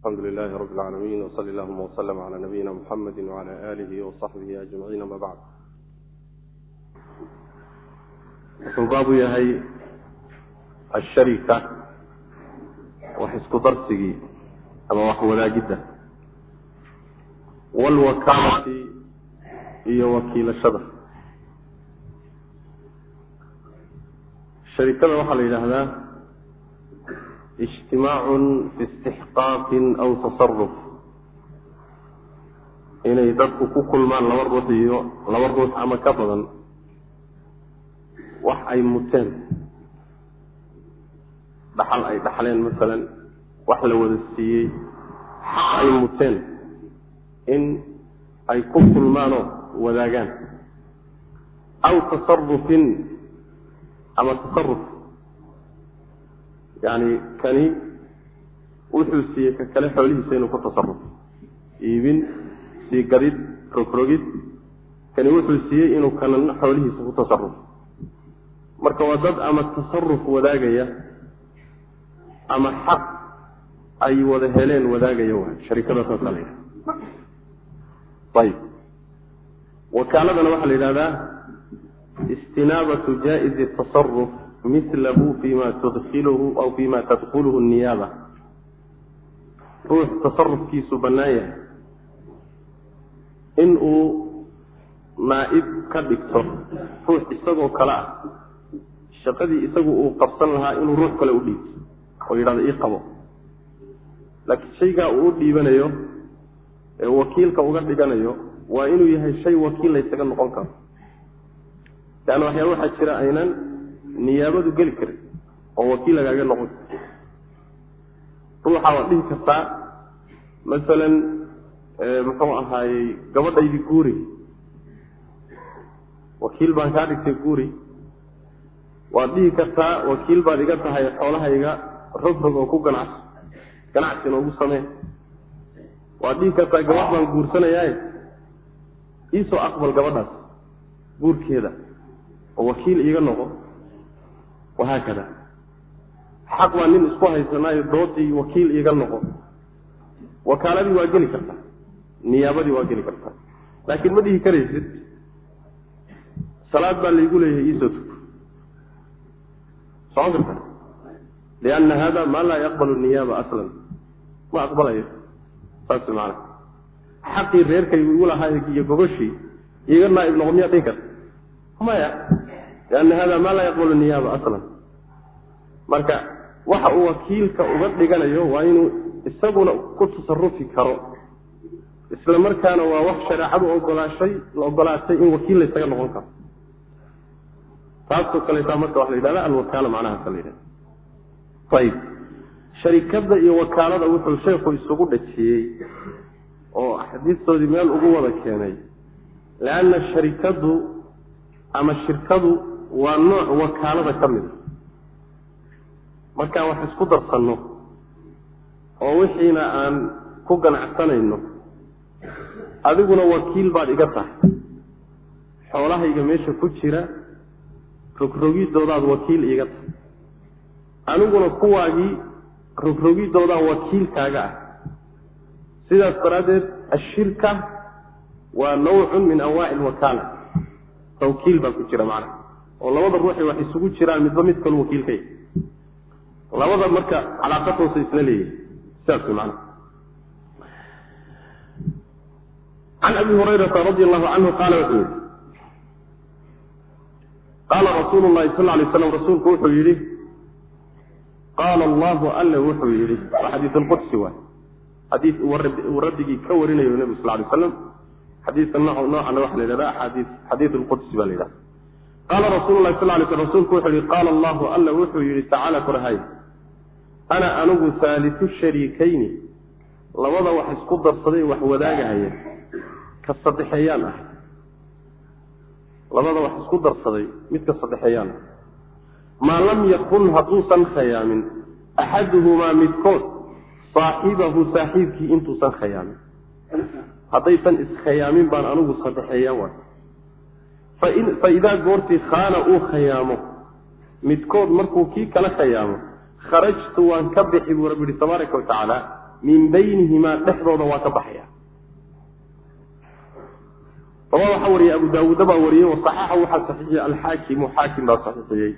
alxamdu lilahi rabi اlcaalamiin wsali allahuma wslm cala nabiyina muxamedi wcala alihi wasaxbihi ajmaciin ama bacd wuxuu baabu yahay asharika wax isku darsigii ama wax wadaagidda wlwakaalati iyo wakiilashada. Sharikada waxaa la yidhaahdaa ijtimaacun fi istixqaaqin aw tasaruf inay dadku ku kulmaan laba ruux iyo laba ruux ama ka badan wax ay muteen dhaxal ay dhaxleen masalan wax la wada siiyey xaq ay muteen in ay ku kulmaanoo wadaagaan aw tasarufin ama tasaruf yani kani wuxuu siiyey ka kale xoolihiisa inuu ku tasarufo iibin sii gadid rogrogid kani wuxuu siiyey inuu kanana xoolihiisa ku tasarufo marka waa dad ama tasaruf wadaagaya ama xaq ay wada heleen wadaagaya waay sharikada saasa la yidhaha ayib. Wakaaladana waxaa la yidhahdaa istinaabatu jaa-izi tasaruf milahu fima tudkiluhu aw fima tadkuluhu niyaaba ruux tasarufkiisu bannaan yahay. In uu naa-ib ka dhigto ruux isagoo kale ah shaqadii isagu uu qabsan lahaa inuu ruux kale u dhiibto oo yidhahdo ii qabo. Laakiin shaygaa uu u dhiibanayo ee wakiilka uga dhiganayo waa inuu yahay shay wakiil laysaga noqon karo. Leanna waxyaaba waxaa jira aynan niyaabadu geli karin oo wakiil lagaaga noqon. Karo ruuxa waad dhihi kartaa masalan muxuu ahaayey gabadhaydii guuri. Wakiil baan kaa dhigtay guuri. Waad dhihi kartaa wakiil baad iga tahay xoolahayga rogrog oo ku ganacso ganacsi noogu samee. Waad dhihi kartaa gabadh baan guursanayaaye iisoo aqbal gabadhaas guurkeeda oo wakiil iiga noqo wahaakada xaq baa nin isku haysanaayo doodii wakiil iiga noqo wakaaladii waa geli kartaa niyaabadii waa geli kartaa laakiin ma dhihi karaysid salaad baa laygu leeyahay iisoo tuko socon karta lianna hada maa laa yaqbalu niyaaba aslan ma aqbalayo saas maana xaqii reerkaygu igu lahaa iyo gogoshii iiga naaib noqo miyaad dhihi karta maya lianna hada maa laa yaqbalu niyaaba aslan marka waxa uu wakiilka uga dhiganayo waa inuu isaguna ku tasarufi karo. Isla markaana waa wax shareecadu ogolaashay la ogolaatay in wakiil laysaga noqon karo. Taasoo kaleetaa marka waxa la yidhahda alwakaala macnahaasa la yidhahda ayib sharikada iyo wakaalada wuxuu sheekhu isugu dhajiyey oo axaadiistoodii meel ugu wada keenay. Leanna sharikadu ama shirkadu waa nooc wakaalada ka mid a markaan wax isku darsanno oo wixiina aan ku ganacsanayno adiguna wakiil baad iga tahay. Xoolahayga meesha ku jira rogrogidoodaad wakiil iiga tahay. Aniguna kuwaagii rogrogidoodaan wakiilkaaga ah. Sidaas daraaddeed ashirka waa nawcun min anwaaci alwakaala tawkiil baa ku jira macnaha. Oo labada ruuxi wax isugu jiraan midba mid kalu wakiilka yahy labada marka calaaqad hoose isla leeyahay sidaas way macnaha can abi hurayrata radi allahu canhu qaala wuxuu yihi qaala rasuulu llahi sal lay slam rasuulku wuxuu yidhi qaala allahu alle wuxuu yidhi. Waa xadiis alqudsi waay xadiis uu ka warinayo nebigu sal lay slam xadiiska noocana waxa la yidhahda axaadii xadiis alqudsi baa la yidhahda qaala rasuulu lahi sal lay sl rasuulku wuxuu yihi qaala allahu alle wuxuu yidhi tacaala korahay ana anigu haalisu shariikayni. Labada wax isku darsaday wax wadaagahaya ka saddexeeyaan ah. Labada wax isku darsaday midka saddexeeyaan. Ah maa lam yakun hadduusan khayaamin. Axaduhumaa midkood saaxibahu saaxiibkii intuusan khayaamin. Haddaysan iskhayaamin baan anigu saddexeeyaan waay. Fa idaa goortii khaana uu khayaamo midkood markuu kii kala khayaamo kharajtu waan ka bixi buu rabbi yihi tabaaraka wa tacaala min baynihimaa dhexdooda waa ka baxaya. Aba waxaa wariyey abu daawuuda baa wariyey wasaxaxa waxaa saxiixiyey alxaakimu xaakim baa saxiixiyey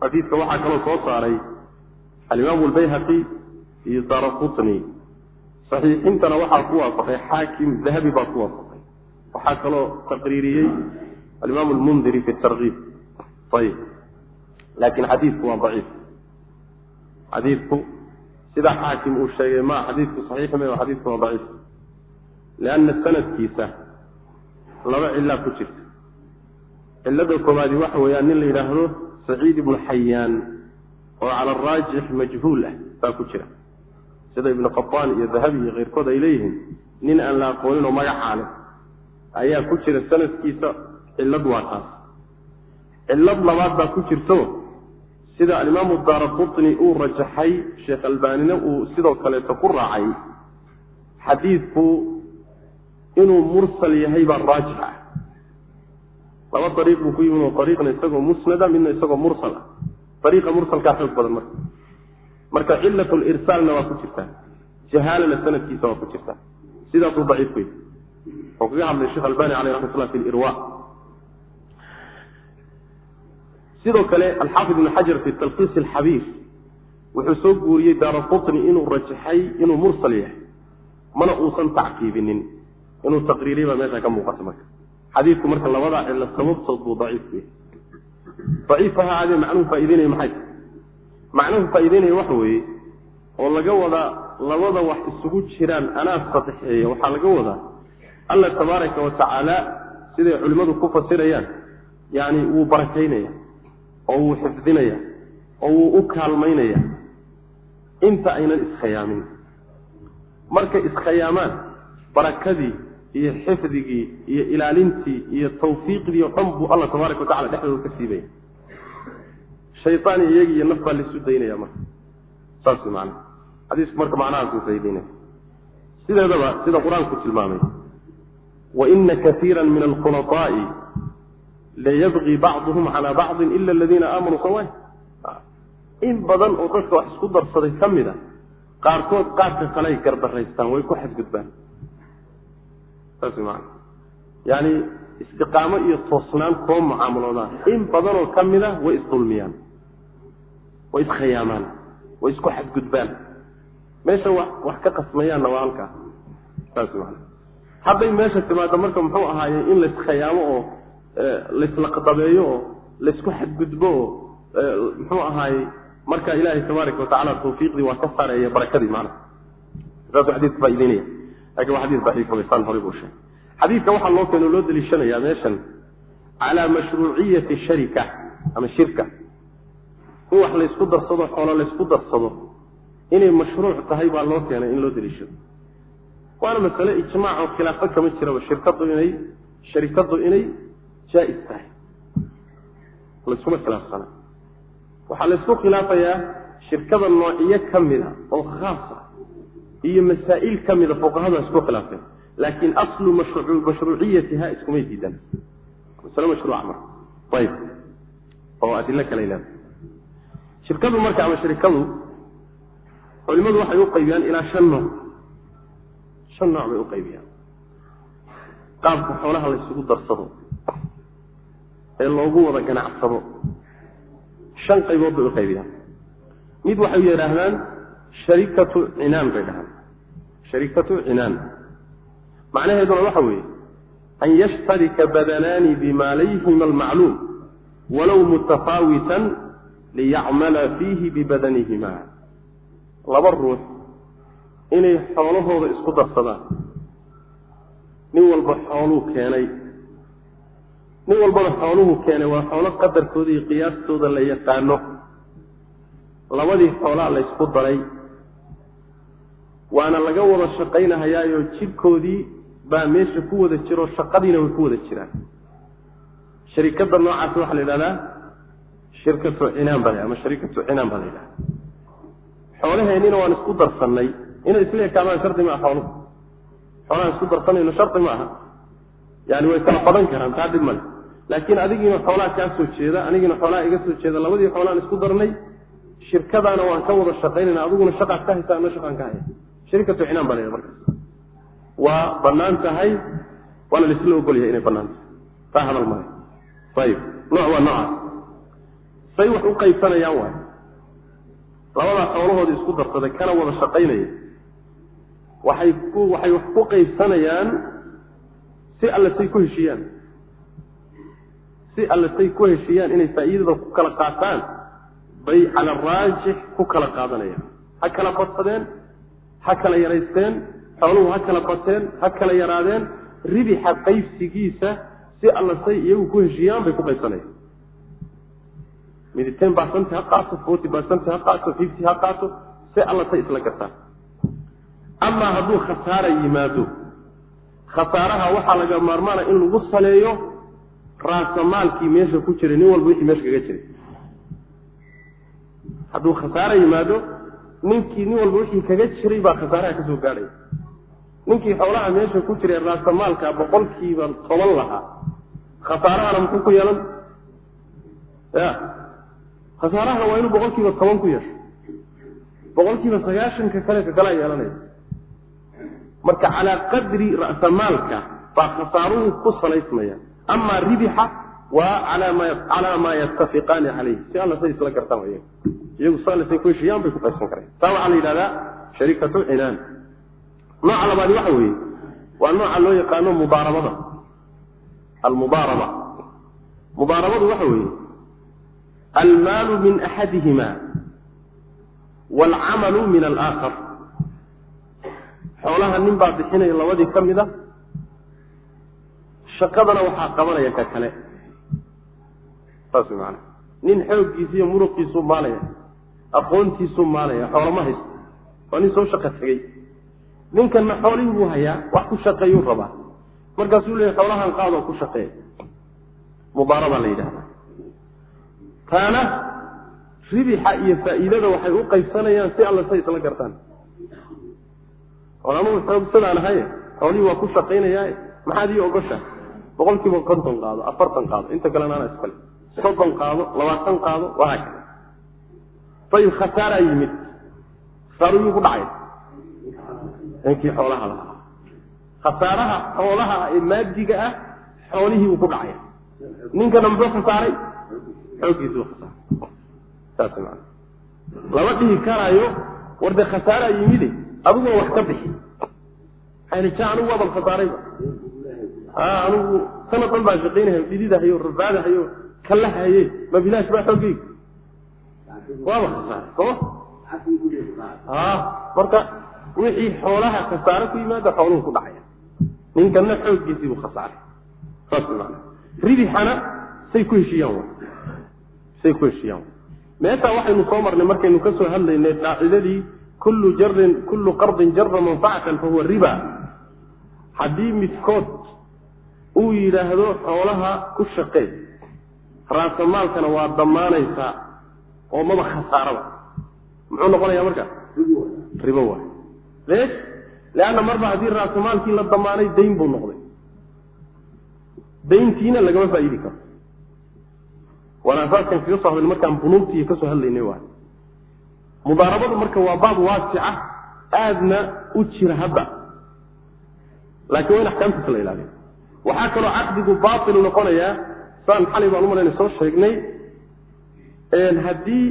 xadiidka waxaa kaloo soo saaray alimaamu albayhaqi iyo daara saxiixintana waxaa ku waafaqay xaakim dahabi baa ku waafaqay. Waxaa kaloo taqriiriyey alimaam lmundiri fi tarkiib ayib laakin xadiidku waa daciif xadiidku sida xaakim uu sheegay ma xadiidku saxiix me xadiidku waa daciif. Lianna sanadkiisa laba cilaa ku jirta. Cilada koobaadi waxa weeyaan nin la yidhaahdo saciid ibnu xayaan oo cala araajix majhuul ah baa ku jira. Sida ibnu qataan iyo dahabi iyo keyrkood ay leeyihiin nin aan la aqoonin oo magacaa leh ayaa ku jira sanadkiisa cillad waa taas. Cillad labaad baa ku jirto sida alimaamu daara qutni uu rajaxay sheekh albaanina uu sidoo kaleeto ku raacay xadiidku inuu mursal yahay baa raajix ah. Laba dariiq buu ku yimid oo dariiqna isagoo musnada midna isagoo mursal ah. Dariiqa mursalkaa xoog badan marka. Marka cilat lirsaalna waa ku jirtaa jahaalana sanadkiisa waa ku jirtaa sidaasuu daciif ku yidhi oo kaga hadlay sheekh albani aleyh raxmat fi lirwa sidoo kale alxaafid ibn xajar fi talkiis alxabiir wuxuu soo guuriyey daara qutni inuu rajaxay inuu mursal yahay mana uusan tacqiibinin inuu taqriiriya baa meesha ka muuqata marka. Xadiidku marka labadaa cilo sababtood buu daciif ku yahay. Daciif ha aadee macnuhu faa'ideynaya maxay? Macnuhu faa'ideynaya waxa weeye oo laga wadaa labada wax isugu jiraan anaa sadexeeya waxaa laga wadaa alla tabaaraka wa siday culimmadu ku fasirayaan yani wuu barakaynaya oo wuu xifdinaya oo wuu u kaalmaynaya. Inta aynan iskhayaamin. Markay iskhayaamaan barakadii iyo xifdigii iyo ilaalintii iyo tawfiiqdii oo dhan buu alla tabaaraka wa tacala dhexdooda ka siibaya shayaan iyagi iyo naf baa laisu daynaya marka. Saas man xadiisku marka macnahaasuu faa'ideynaya sideedaba sida qur'aanku tilmaamay waina kaiira min alkhulaطaa'i layabqii bacduhum calaa bacdin ila aladiina aamanuu sawa in badan oo dadka wax isku darsaday ka mid a qaarkood qaarka kale ay gardaraystaan way ku xadgudbaan saas man yani istiqaamo iyo toosnaan koo mucaamaloodaan in badanoo ka mid a way isdulmiyaan way iskhayaamaan way isku xadgudbaan meesha wa wax ka qasmayaanna waa halkaa saas man hadday meesha timaado marka muxuu ahaaye in laskhayaamo oo laislaqdabeeyo oo laysku xadgudbo oo muxuu ahaaye marka ilaahay tabaaraka watacala tawfiiqdii waa ka saareeya barakadii maana. Saasuu xadiidka faa'ideynaya laakiin waa xadiis daciifsaan horay buu sheegay. Xadiidka waxaa loo keeno loo deliishanayaa meeshan calaa mashruuciyati sharika ama shirka. In wax laysku darsado xoolo laysku darsado inay mashruuc tahay baa loo keenay in loo deliishado waana masale ijmaac oo khilaafo kama jiraba shirkadu inay sharikadu inay jaa-is tahay layskuma khilaafsana waxaa laysku khilaafayaa shirkada noociyo ka mida oo khaasa iyo masaa'il ka mida fuqahadu isku khilaafeen laakin aslu mashruuciyatiha iskumay diidan masale mashruuca marka ayib oo adilo kale leeda shirkadu marka ama sharikadu culimadu waxay u qaybiyaan ilaa shan nooc shan nooc bay u qaybiyaan qaabka xoolaha laysugu darsado ee loogu wada ganacsado. Shan qaybood bay u qaybiyaan. Mid waxay yidhaahdaan sharikatu cinaan bay dhahaan. Sharikatu cinaan. Macnaheeduna waxa weeye an yashtarika badanaani bimaalayhima almacluum walow mutafaawitan liyacmala fiihi bibadanihima laba ruux inay xoolahooda isku darsadaan. Nin walba xooluu keenay nin walbana xooluhu keenay waa xoolo qadarkooda iyo qiyaastooda la yaqaano. Labadii xoolaa la ysku daray. Waana laga wada shaqaynahayaayo jidhkoodii baa meesha ku wada jiro shaqadiina way ku wada jiraan. Sharikada noocaasi waxaa la yidhahdaa shirkatu cinaan baa la ama sharikatu cinaan baa la yidhahda xoolaheennina waan isku darsannay. Inay isla ekaamaan shardi maaha xooluhu xoolahaan isku darsanayno shardi ma aha. Yani way kala badan karaan taa dhib male laakiin adigiina xoolaa kaa soo jeeda anigiina xoolaa iga soo jeeda labadii xoolaan isku darnay shirkadaana waan ka wada shaqaynayna adiguna shaqaad ka haysa ana shaqaan ka haya sharikatu cinaan baa la markaas. Waa bannaan tahay waana laisla ogolyahay inay bannaan tahay taa hadal male ayib. Nooc waa noocaas say wax u qaybsanayaan waay. Labadaa xoolahooda isku darsaday kana wada shaqaynaya waxay ku waxay wax ku qaybsanayaan si alle say ku heshiiyaan si alle say ku heshiiyaan inay faa'iidada ku kala qaataan bay cala raajix ku kala qaadanayaan. Ha kala badsadeen ha kala yaraysteen xooluhu ha kala bateen ha kala yaraadeen ribixa qaybsigiisa si alla say iyagu ku heshiiyaan bay ku qaybsanayaan midi ten barcent ha qaato forty barcent ha qaato fifty ha qaato si alla say isla gartaan. Amaa hadduu khasaara yimaado khasaaraha waxaa laga maarmaana in lagu saleeyo raasamaalkii meesha ku jiray nin walba wixii meesha kaga jiray. Hadduu khasaara yimaado ninkii nin walba wixii kaga jiray baa khasaaraha ka soo gaadhaya ninkii xoolaha meesha ku jiray raasamaalka boqolkiiba toban lahaa. Khasaarahana muxuu ku yeelan? Ya khasaarahana waa inuu boqolkiiba toban ku yeesho. Boqolkiiba sagaashanka kale ka kalaa yeelanaya marka calaa qadri ra'samaalka baa khasaaruhu ku salaysmaya amaa ribixa waa calaa maa yattafiqaani calayh si alla say isla gartaan iyaga iyagu si alla say ku heshiiyaan bay ku qaybsan kareen taa waxaa la yidhahdaa sharikatu cinaan nooca labaadi waxa weeye waa nooca loo yaqaano mudaarabada almudaaraba mudaarabadu waxa weeye almaalu min axadihima waalcamalu min alaakhar xoolaha nin baa bixinaya labadii ka mid a shaqadana waxaa qabanaya ka kale. Saas macanaa nin xooggiisa iyo muruqiisuu maalaya aqoontiisuu maalaya xoolama haysto waa nin soo shaqa tegey ninkanna xoolihii buu hayaa wax ku shaqeeyuu rabaa. Markaasuu leeyahy xoolahan qaadoo ku shaqeeya. Mudaaraba la yidhahda taana ribixa iyo faa'iidada waxay u qaybsanayaan si alla say isla gartaan. Oon anugu xoogsadaan ahaye xoolihii waa ku shaqaynayaae maxaad ii ogosha boqol kiiba konton qaado afartan qaado inta kalena ana iskale soddon qaado labaatan qaado wahaa kale ayib khasaaraa yimid. Khasaaruyuu ku dhacay. Ninkii xoolaha lahaa. Khasaaraha xoolaha ee maadiga ah xoolihii uu ku dhacay. Ninkana muxuu khasaaray xooggiisuu khasaaray. Saas maana lama dhihi karaayo war dee khasaaraa yimide adiguna wax ka bixi. Ja anigu waaban khasaarayba anigu sanad dhan baa shaqaynahay dhididahayo rabaadahayo kalahaye ma bilaash baa xoogeyga waaba khasaaray soma marka wixii xoolaha khasaare ku yimaada xooluhu ku dhacaya. Ninkana xooggiisiibuu khasaaray saas maana ridixana say ku heshiiyaan say ku heshiiyaan meeshaa waxaynu soo marnay markaynu ka hadlaynay qaacidadii kullu jarin kullu qardin jara manfacatan fahuwa riba. Haddii midkood uu yidhaahdo xoolaha ku shaqee raasamaalkana waa damaanaysaa oo maba khasaaraba muxuu noqonayaa marka? Ribo waay. Lees leanna marba haddii raasamaalkii la damaanay dayn buu noqday. Dayntiina lagama faa'iidi karo. Waana asaaskan kaga soo hadlay markaan bunuugtiiyo ka soo hadlaynay waay. Mudaarabadu marka waa baab waasica aadna u jira hadda. Laakiin waa in axkaamtiisa la ilaaliyo waxaa kaloo caqdigu baatil noqonayaa saan xalay baan umalayna soo sheegnay haddii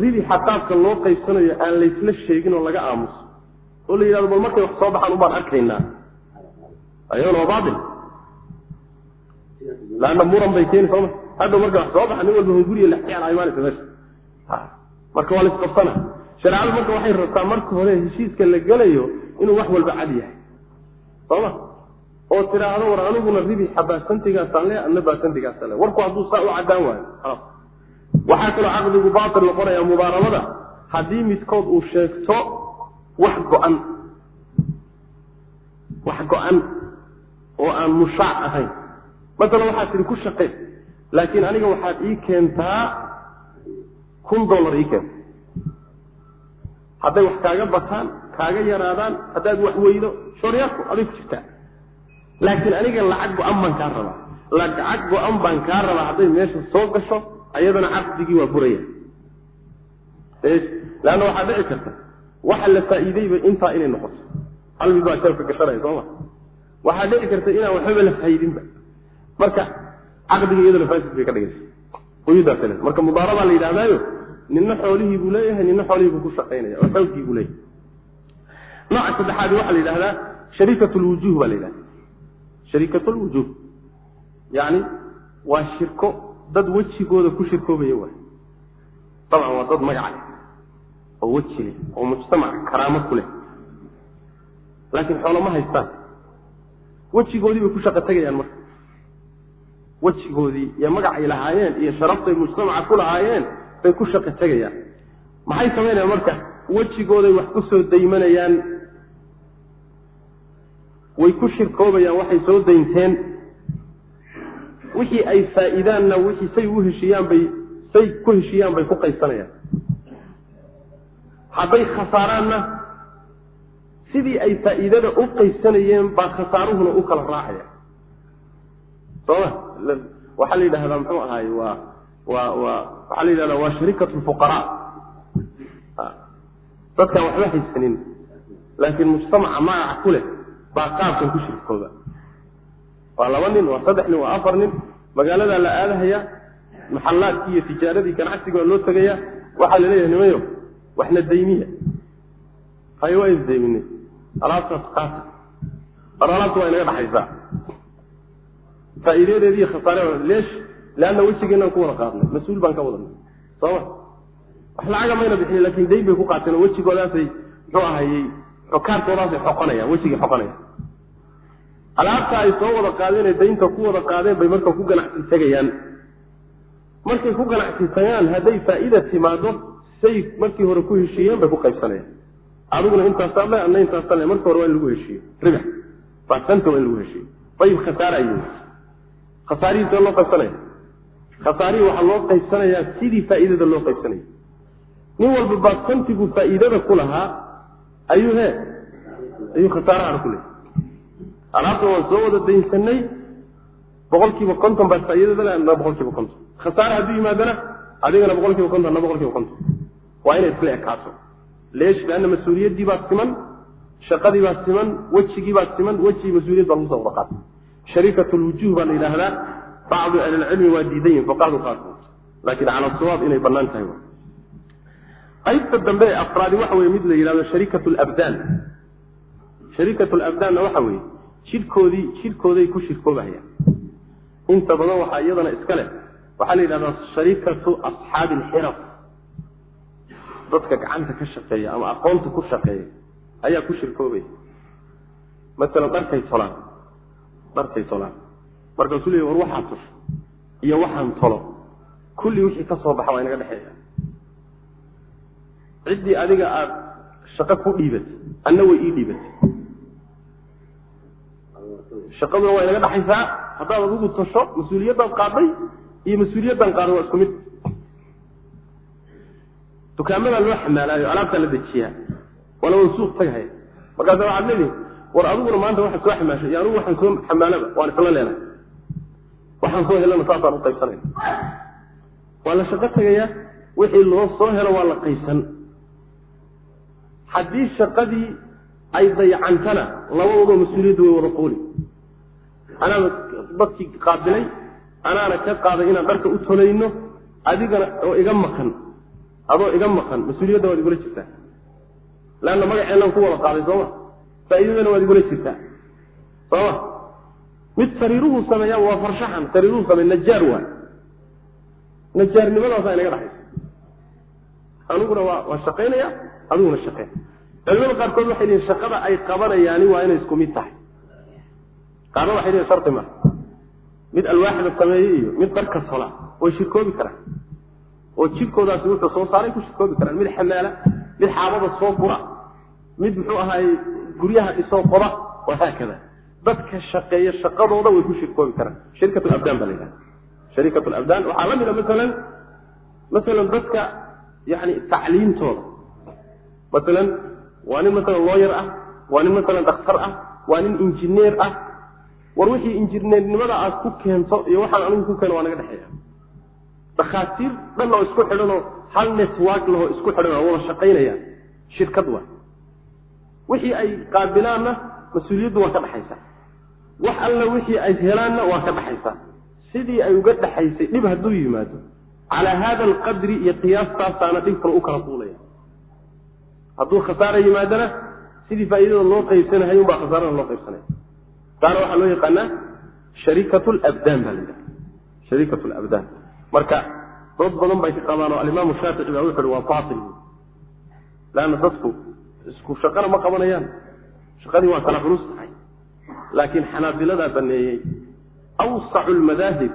ribixa qaabka loo qaybsanayo aan laysla sheegin oo laga aamuso oo la yidhahdo bal markay wax soo baxaan ubaan arkaynaa. Ayagana waa baatil. Laanna muran bay keeni sooma hadda marka wax soo baxa nin walba hunguriya lexjeclaa imaanaysa meesha. Marka waa laisqabsana shareecadu marka waxay rabtaa marka hore heshiiska la gelayo inuu wax walba cad yahay. Sooma oo tidhaahdo war aniguna ribixa baasantigaasaan le adna baasantigaasaan le warku hadduu saa u caddaan waayo. Waxaa kaloo caqdigu baatil noqonaya mudaarabada haddii midkood uu sheegto wax go-an wax go-an oo aan mushaac ahayn. Masalan waxaad tihi ku shaqeen laakiin aniga waxaad ii keentaa kun dollar ii keenta hadday wax kaaga bataan kaaga yaraadaan haddaad wax weydo shooryaadku aday ku jirtaa laakiin aniga lacag go-an baan kaa rabaa. Lacag go-an baan kaa rabaa hadday meesha soo gasho ayadana caqdigii waa buraya leanna waxaa dhici karta waxa la faa'iideyba intaa inay noqoto. Hal mid baa jeebka gashanaya sooma waxaa dhici karta inaan waxbaba la faa'iidinba. Marka caqdiga iyadoo lafaasid bay ka dhigaysa. Uyudaas marka mudaarabaa la yidhahdaayo nina xoolihii buu leeyahay nina xoolihii buu ku shaqaynaya oo xoogkii buu leeyahay. Nooca saddexaadi waxaa la yidhahdaa shariikat lwujuh baa la yidhahda shariikat lwujuh yacni waa shirko. Dad wejigooda ku shirkoobaya waay. Dabcan waa dad magaca leh oo weji leh oo mujtamac karaamo ku leh. Laakiin xoolo ma haystaan. Wejigoodii bay ku shaqo tegayaan marka. Wejigoodii iyo magacay lahaayeen iyo sharaftay mujtamaca ku lahaayeen bay ku shaqo tegayaan maxay samaynayaan marka? Wejigooday wax ku soo daymanayaan way ku shirkoobayaan waxay soo daynteen. Wixii ay faa'iidaanna wixii say u heshiiyaan bay say ku heshiiyaan bay ku qaysanayaan. Hadday khasaaraanna sidii ay faa'iidada u qaysanayeen baa khasaaruhuna u kala raacaya sooma waxaa la yidhahdaa muxuu ahaay waa waa waa waxaa la yidhahdaa waa shariikat lfuqaraa dadkaan waxba haysanin laakiin mujtamaca magaca ku leh baa qaabkan ku shirkooda. Waa laba nin waa saddex nin waa afar nin. Magaaladaa la aadahaya maxallaadkii iyo tijaaradii ganacsiga loo tegaya waxaa la leeyahay nimayo waxna daymiya. Hay waa isdayminay alaabtaas qaata. Ar alaabta waa inaga dhaxaysaa. Faa'iidadeedi khasaare leesh leanna wejigeenaan ku wada qaadnay. Mas'uul baan ka wadanay. Sooma wax lacaga mayna bixin laakiin dayn bay ku qaateen oo wejigoodaasay muxuu ahayey xokaartoodaasay xoqonayaan wejigay xoqonayaan alaabta ay soo wada qaadeenee daynta ku wada qaadeen bay marka ku ganacsi tegayaan. Markay ku ganacsi tagaan hadday faa'iida timaado say markii hore ku heshiiyeen bay ku qaybsanayaan. Adiguna intaasaan le ana intaasaan le marka hore waa in lagu heshiiyo ribax baasanta waa in lagu heshiiyo ayib khasaara ay khasaarihii see loo qaybsanaya khasaarihii waxaa loo qaybsanayaa sidii faa'iidada loo qaybsanaya nin walba baasantigu faa'iidada ku lahaa ayuu he? Ayuu khasaarahana ku leeyay alaabta waan soo wada daynsanay boqol kiiba konton baa faa'iidada na boqol kiiba konton. Khasaare hadduu yimaadana adigana boqol kiiba konton na boqol kiiba konton. Waa inay isla ekaato. Leesh leanna mas'uuliyaddii baa siman shaqadii baa siman wejigii baa siman wejigii mas'uuliyad baa lagu soo wada qaatay. Shariikat lwujuh baa la yidhaahdaa bacdu ahlilcilmi waa diidan yihiin fuqahadu qaarkood laakiin cala sawaab inay bannaan tahay qaybta dambe ee afraadi waxa weye mid la yidhahdo shariikat labdaan shariikat labdaanna waxa weeye jidhkoodii jidhkooday ku shirkoobahayaan inta badan waxaa iyadana iska leh waxaa la yidhahdaa shariikatu asxaabi alxiraf dadka gacanta ka shaqeeya ama aqoonta ku shaqeeya ayaa ku shirkoobaya. Masalan dharkay tolaan dharkay tolaan. Markaasuu leey war waxaa tus iyo waxaan tolo. Kulli wixii ka soo baxa waa inaga dhexeeya ciddii adiga aada shaqo ku dhiibatay anna way ii dhiibatay shaqaduna waa inaga dhaxaysaa haddaad adigu tasho mas'uuliyaddaad qaaday iyo mas'uuliyaddan qaaday waa isku mid. Dukaamadaa loo xamaalaayo alaabtaa la dejiyaa waana wan suuq tagahaya markaasa waxaad leedihi war adiguna maanta waxaad soo xamaashay iyo anigu waxaan soo xamaalaba waan isla leenahay waxaan soo helana saasaan u qaybsanayna waa la shaqo tegayaa wixii loo soo helo waa la qaybsan haddii shaqadii ay dayacantana labadoodoo mas'uuliyadda way wada qooli. Anaana dadkii qaabilay anaana ka qaaday inaan dharka u tolayno adigana oo iga maqan adoo iga maqan mas'uuliyadda waad igula jirtaa. Leanna magaceennan ku wada qaaday sooma faa'iidadana waad igula jirtaa. Sooma mid sariiruhu sameeyaa waa farshaxan sariiruhu sameey najaar waay. Najaarnimadaasaa inaga dhaxaysa. Aniguna waa waa shaqaynaya adiguna shaqeen culimada qaarkood waxay lihin shaqada ay qabanayaani waa inay isku mid tahay. Qaarna waxay lihin shardi ma. Mid alwaaxda sameeye iyo mid dharka sola way shirkoobi karaan. Oo jidhkoodaasi wuxuu soo saaray ku shirkoobi karaan. Mid xamaala mid xaabada soo gura mid muxuu ahaay guryaha isoo qoda. Wahaakada dadka shaqeeya shaqadooda way ku shirkoobi karaan. Shirkat labdaan baa la yidhaha shariikat labdaan waxaa la mida masalan masalan dadka yani tacliimtooda masalan waa nin masalan looyar ah waa nin masalan dhakhtar ah waa nin injineer ah. War wixii injineernimada aad ku keento iyo waxaan anigu ku keeno waa naga dhexeeya. Dhakhaatiir dhan oo isku xidhanoo hal network lahoo isku xidhan oo wada shaqaynaya shirkad waa. Wixii ay qaabilaanna mas'uuliyaddu waa ka dhexaysa wax alla wixii ay helaanna waa ka dhexaysa sidii ay uga dhexaysay dhib hadduu yimaado. Calaa haada alqadri iyo qiyaastaasaana dhibkana u kala duulaya hadduu khasaara yimaadana sidii faa'iidada loo qaybsanahay unbaa khasaarada loo qaybsanaya taana waxaa loo yaqaanaa shariikat labdaan baa la yidhaha shariikat labdaan marka dad badan bay ka qabaan oo alimaamu shaafici baa wuxu uhi waa baatil leanna dadku isku shaqana ma qabanayaan. Shaqadii waa kala culus tahay. Laakiin xanaabiladaa baneeyey. Awsacu lmadaahib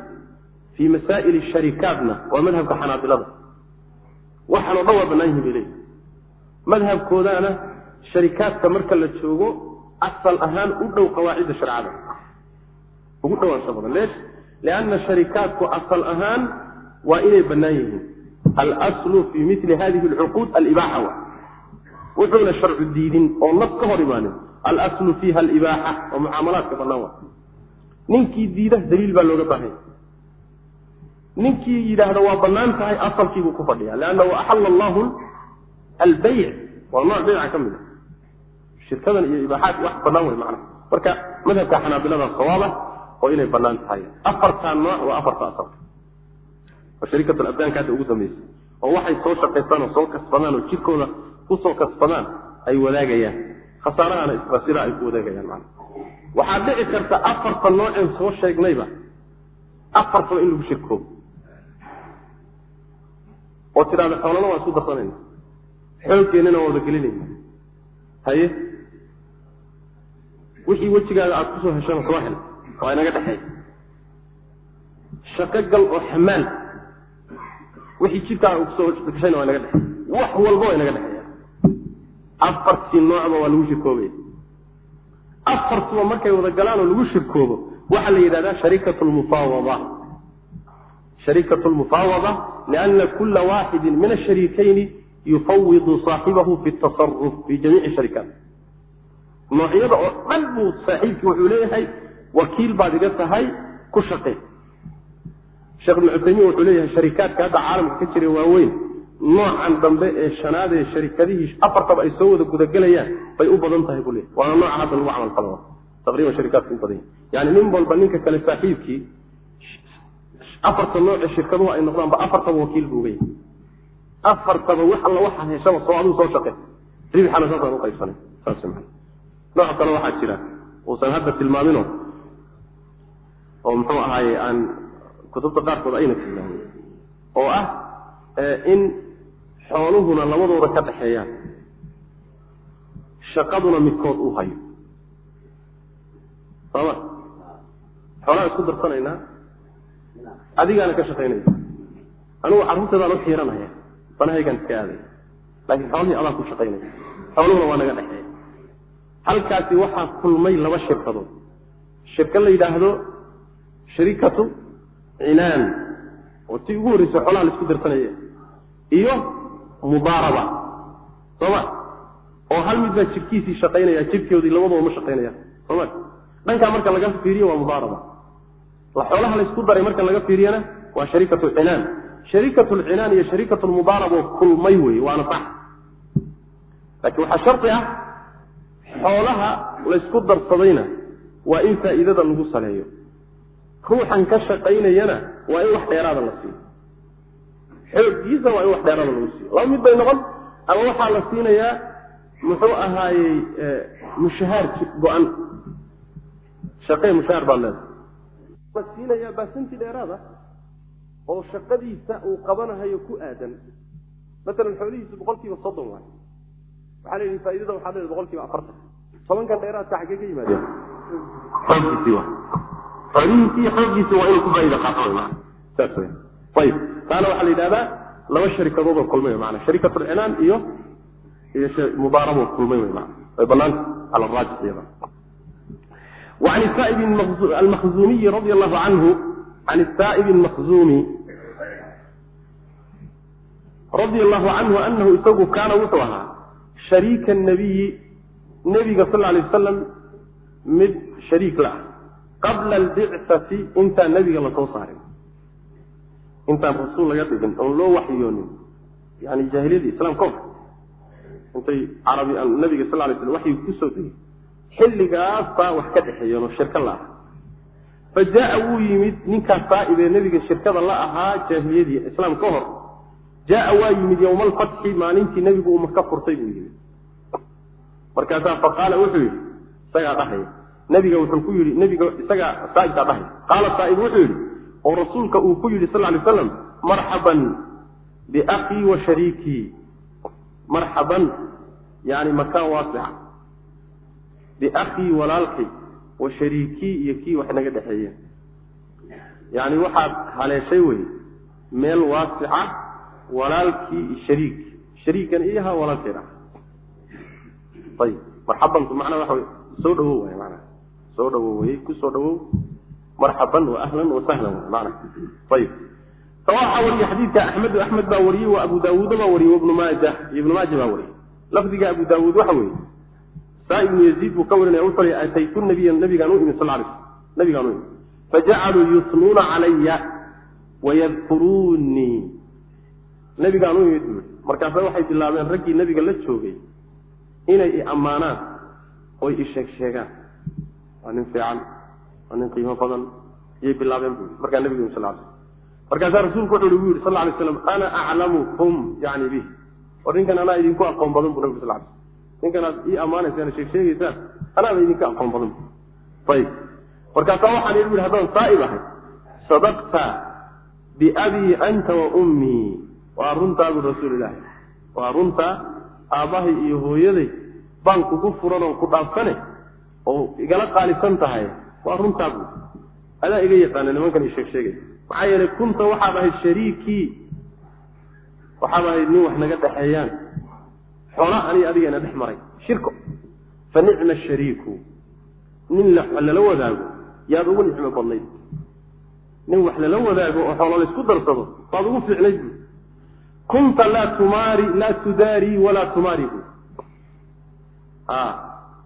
fii masaa'il sharikaatna waa madhabka xanaabilada. Waxaan o dhan waa bannaan yihiin bay leeyihi madhabkoodaana sharikaadka marka la joogo asal ahaan u dhow qawaacidda sharcada. Ugu dhawaansho badan lianna sharikaatku asal ahaan waa inay bannaan yihiin. Alslu fii mili hadihi alcuquud alibaaxa wa. Wuxuuna sharcu diidin oo nas ka hor imaanin. Alslu fiiha alibaaxa oo mucaamalaadka bannaan wa. Ninkii diida daliil baa looga baahanya ninkii yidhaahda waa bannaan tahay asalkiibuu ku fadhiya leannahu axala allahu albayc waa nooc bayca ka mid a shirkadan iyo ibaaxaad wax bannaan wey macnaha marka madhabka xanaabilada sawaaba oo inay bannaan tahay afartaa nooc waa afarta asalka oo hadda ugu dambaysa oo waxay soo shaqaystaan oo soo kasbadaan oo jirkooda ku soo kasbadaan ay wadaagayaan khasaarahana sidaa ay ku wadaagayaan macnaha waxaa dhici karta afarta nooceen soo sheegnayba afartaba in lagu shirkoobo oo tidhahda xoolana waa isku darsanayna xooggeennana waa wada gelinayna haye? Wixii wejigaada aada ku soo heshana soo hel waa inaga dhexeey shaqo gal oo xamaal wixii jidkaaga ku soo gashayna waa inaga dhexeey wax walba waa inaga dhexeeya. Afartii noocba waa lagu shirkoobaya afartuba markay wada galaan oo lagu shirkoobo waxaa la yidhahdaa shariikat lmufaawada shariikat lmufaawada liana kula waaxidin min ashariikayni yufawidu saaxibahu fi tasaruf fi jamiici sharikaat noocyada oo dhan buu saaxiibkii wuxuu leeyahay wakiil baad iga tahay ku shaqee sheekh ibnu cuthaymiin wuxuu leeyahay sharikaadka hadda caalamka ka jira waaweyn noocan dambe ee shanaad ee sharikadihii afartaba ay soo wada gudagelayaan bay u badan tahay buu leeyahy waana nooca hadda lagu camal falo taqriban sharikaadka u badan yahay yani nin walba ninka kale saaxiibkii afarta nooce shirkaduhu ay noqdaanba afartaba wakiil buu leeyahay afartaba wax alla waxaa heshaba soo aduu soo shaqe. Ribxana saasaan u qaybsanay saas maa nooc kale waxaa jira uusan hadda tilmaamino oo muxuu ahaaye aan kutubta qaarkood ayna tilmaamin oo ah in xooluhuna labadooda ka dhexeeyaan shaqaduna midkood uu hayo. Sooma xoolaha isku darsanaynaa? Adigaana ka shaqaynaysa. Anigu carruurteedaan u xiiranaya banahaygaan iska aaday laakiin xoolihii adaan ku shaqaynaya xooluhuna waa naga dhexeeya. Halkaasi waxaa kulmay laba shirkadood shirka la yidhaahdo sharikatu cinaan oo tii ugu horreysa xoolaha la isku darsanaya iyo mudaaraba. Sooma oo hal mid baa jirkiisii shaqaynaya jirkoodii labadooda ma shaqaynayaan sooma dhankaa marka laga fiiriyo waa mudaaraba. La xoolaha la isku daray marka laga fiiriyana waa sharikatu cinaan sharikatu lcinaan iyo sharikatu lmudaaraba oo kulmay wey waana sax. Laakiin waxaa shardi ah xoolaha laysku darsadayna waa in faa'iidada lagu saleeyo. Ruuxan ka shaqaynayana waa in wax dheeraada la siiyo. Xooggiisa waa in wax dheeraada lagu siiyo. Laba mid bay noqon ama waxaa la siinayaa muxuu ahaayey mushahaar go-an. Shaqee mushahaar baad leedahay. La siinayaa baasanti dheeraada oo shaqadiisa uu qabanahayo ku aadan masalan xoolihiisu boqol kiiba soddon waay waxaa la yidhi faaidada waxaa leedahay boqol kiiba afartan tobankan dheeraadka xaggee ka yimaadeen xooggiisii wa xoolihiisii xooggiisi waa inuu ku faaida qaato saas wey ayib taana waxaa la yidhahdaa laba sharikadood oo kulmay maana sharikat lcinaan iyo iyo mudaarabo kulmay wey maana way banaanta cala raajix iyada وعن السائب المخزومي رضي الله عنه عن السائب المخزومي radia allahu canhu anahu isagu kaana wuxuu ahaa shariika nabiyi nebiga sal alay wasalam mid shariik la ah. Qabla albicati intaan nebiga la soo saarin. Intaan rasuul laga dhigin oon loo waxyoonin. Yani jaahiliyadda islaam ka intay carabi aan nabiga sal lay slam waxyu ku soo degay xilligaas baa wax ka dhexeeyeen oo shirko la ahaa. Fa jaa wuu yimid ninkaas saa'ib nebiga shirkada la ahaa jaahiliyadii islaam ka hor jaa waa yimid yowma alfatxi maalintii nebigu uu maka furtay buu yimid markaasaa faqaala wuxuu yidhi isagaa dhahaya nebiga wuxuu ku yidhi nebiga isagaa saaibkaa dhahaya qaala saa'ib wuxuu yidhi oo rasuulka uu ku yidhi sal lay slam marxaban biakii wa shariikii marxaban yani makaan waasica biakii walaalkay wa shariikii iyo kii wax naga dhexeeyeen yani waxaad haleeshay wey meel waasica walaalkii iyo shariik. Shariikan iyaha walaalkeed ah ayib. Marxabanku macnaa waxa wey soo dhawow way manaa soo dhawow wey ku soo dhawow. Marxaban wa ahlan wa sahlan w mana ayib. Waxaa wariye xadiidka axmedu axmed baa wariyey wa abu daawuuda baa wariyey ibnu maaja iyo ibnu maaja baa wariyey. Lafdiga abu daawuud waxa weeye saa ibnu yaziid buu ka warinaya wuxuu yihi ataytu nabiya nabigaan u imi sal lay nabigaan u imi. Fajacaluu yusnuuna calaya wayadkuruunii nabigaan u imid buu yihi markaasa waxay bilaabeen raggii nabiga la joogay inay i ammaanaan oy i waa nin fiican waa nin qiimo badan iyay bilaabeen buu yii markaa nabiga sal lay markaasaa rasuulku wuxu gu yidhi sal lay slam ana aclamukum yani bih war ninkan anaa idinku aqoon badan bu nabig sal lay ninkan aad ii ammaanaysaan sheeg sheegaysaan anaaba idinka aqoon badan bu ayib. Markaasaa waxaan bu yidhi haddaan saa'ib ahay sadaqta biabii anta wa ummii waa runtaa bu rasuul ilaahi waa runtaa aabbahay iyo hooyaday baan kugu furan oo ku dhaafsane oo igala qaalisan tahay. Waa runtaa bu adaa iga yaqaana nimankan i sheeg sheegay. Maxaa yeelay kunta waxaad ahayd shariikii. Waxaad ahayd nin wax naga dhexeeyaan xoola aniga adigana dhex maray. Shirko. Fa nicma shariiku. Nin lala wadaago yaad ugu nicmo badnayd. Nin wax lala wadaago oo xoola laysku darsado baad ugu fiicnayd bu kunta laa tumaari laa tudaarii walaa tumaari bu a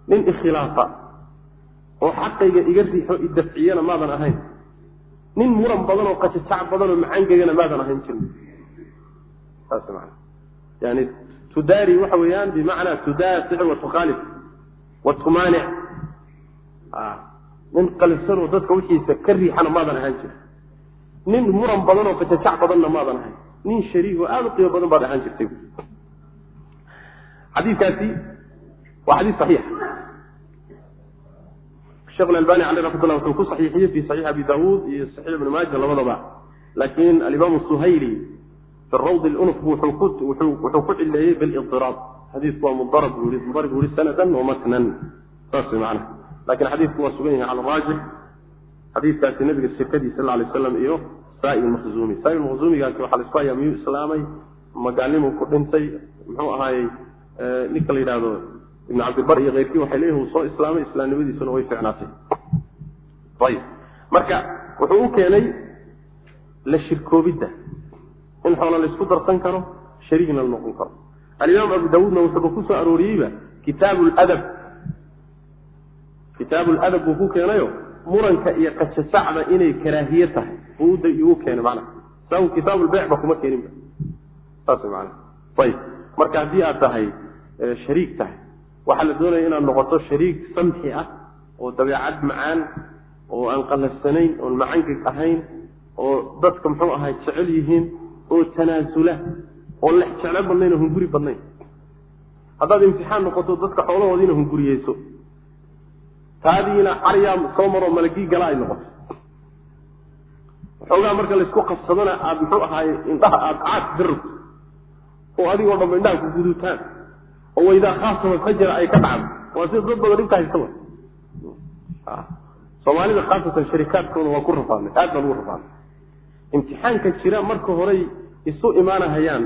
nin ikhilaafa oo xaqayga iga riixo idafciyana maadan ahayn nin muran badan oo qajajac badan oo macangegana maadan ahayn jirin saas mana yani tudaari waxa weeyaan bimacnaa tudaasix wa tukhaalif wa tumaanic nin qalifsan oo dadka wixiisa ka riixana maadan ahaan jirin nin muran badan oo qajajac badanna maadan ahayn nin shariig oo aada u qiimo badan baad ahaan jirtay. Xadiikaasi waa xadiis saxiix. Shekh albani aleh raxmatullah wuxuu ku saxiixiyey fi saxiix abi daawuud iyo saxiix ibni maaja labadaba. Laakin alimaam suhayli fi rawd lunuf wuxuu ku cileeyey bilidiraab xadiisku waa mudarab buu yii mudarab buu yihi sanadan wa matnan. Saas way macnaha. Lakin xadiisku waa sugan yahay cala xadiiskaasi nabiga shirkadii sal alay slam iyo saai makhzumi saai makhzumigaasi waxaa la isku hayaa miyuu islaamay? Magaalnimuu ku dhintay. Muxuu ahaayey ninka la yidhahdo ibn cabdibar iyo keyrkii waxay leeyihiin uu soo islaamay islaamnimadiisuna way ficnaatay ayib marka wuxuu u keenay la shirkoobidda. In xoola laysku darsan karo shariigna la noqon karo. Alimaam abu daawuudna wuxuuba ku arooriyeyba kitaabu ladab kitaabu ladab buu ku keenayo muranka iyo qajasacda inay karaahiye tahay buu igu keenay macnaha saa kitaabu lbeycba kuma keeninba saas macnaha ayib. Marka haddii aad tahay shariik tahay waxaa la doonaya inaad noqoto shariik samxi ah oo dabeecad macaan oo aan qalafsanayn oon macangeg ahayn oo dadka muxuu ahay jecel yihiin oo tanaasula oo lex jeclo badnayn oo hunguri badnayn. Haddaad imtixaan noqoto dadka xoolahoodiina hunguriyeyso taadiina caryaa soo maroo malagii gala ay noqoto waxoogaa marka laysku qabsadona aada muxuu ahaaye indhaha aada caad dirrto oo adigoo dhanba indhaha ku guduutaan. Oo waydaa khaasama fajra ay ka dhacdo. Waa sida dad badan dhibka haysta wa soomaalida khaasatan sharikaadkooda waa ku rafaadnay. Aad baa lagu rafaadnay. Imtixaanka jira marka horey isu imaanahayaan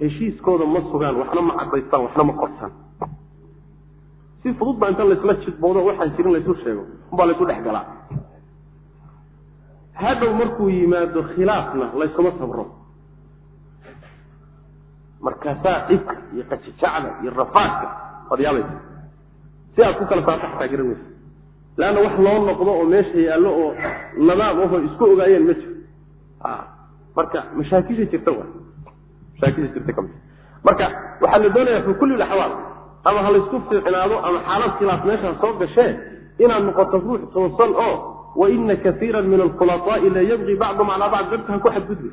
heshiiskooda ma sugaan waxna ma cadaystaan waxna ma qortaan. Si fudud baa inta laysla jidboodo waxaan jirin laysu sheego. Umbaa laysu dhex galaa hadhow markuu yimaado khilaafna laysuma sabro. Markaasaa cibka iyo qajijacda iyo rafaadka waad yaabaysa si aad ku kala saarta xataa maysa leanna wax loo noqdo oo meesha yaallo oo nadaam aho isku ogaayeen ma jiro. Marka mashaakisha jirta wa mashaakisha jirta ka mid marka waxaa la doonaya fi kulli laxwaal ama ha laysku fiicnaado ama xaalad khilaaf meeshaa soo gashee inaad noqoto ruux toosan oo waina kaiira min alkhulaaa'i la yabqi bacdum calaa bacd dadka ha ku xadgudbin.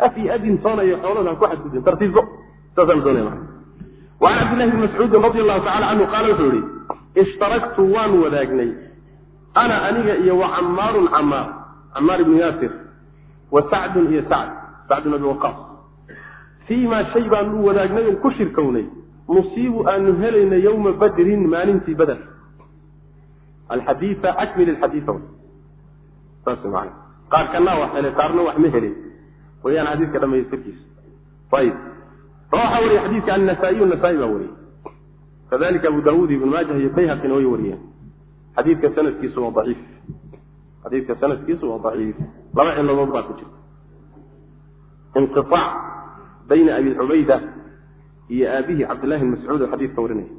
Af iyo adin soonayo xoolada ha ku xadgudbin. Tartiibso saasaan marka وعn cabdillahi bni mascuudin radi allahu tacala canhu qaala wuxuu yihi ishtaraktu waan wadaagnay. Ana aniga iyo wa camaarun camaar camaar ibnu yaasir wa sacdun iyo sacd sacdun abi waqaas fii shay baanu wadaagnay on ku shirkownay. Nusiibu aanu helayna yowma badrin maalintii bader alxadiia akmil xadiia saas man qaar kanaa wax hele qaarna wax ma helin wayaan xadiiska dhamaystirkiisa ayib waxaa wariye xadiidka annasaa-iy nasaa-i baa wariyey kadalika abu daawuud ibn maajah iyo bayhaqina way wariyeen. Xadiidka sanadkiisu waa daciif. Xadiidka sanadkiisu waa daciif. Laba ciladood baa ku jirta inqiaac bayna abi cubayda iyo aabihi cabdillahi bn oo xadiidka warinaya.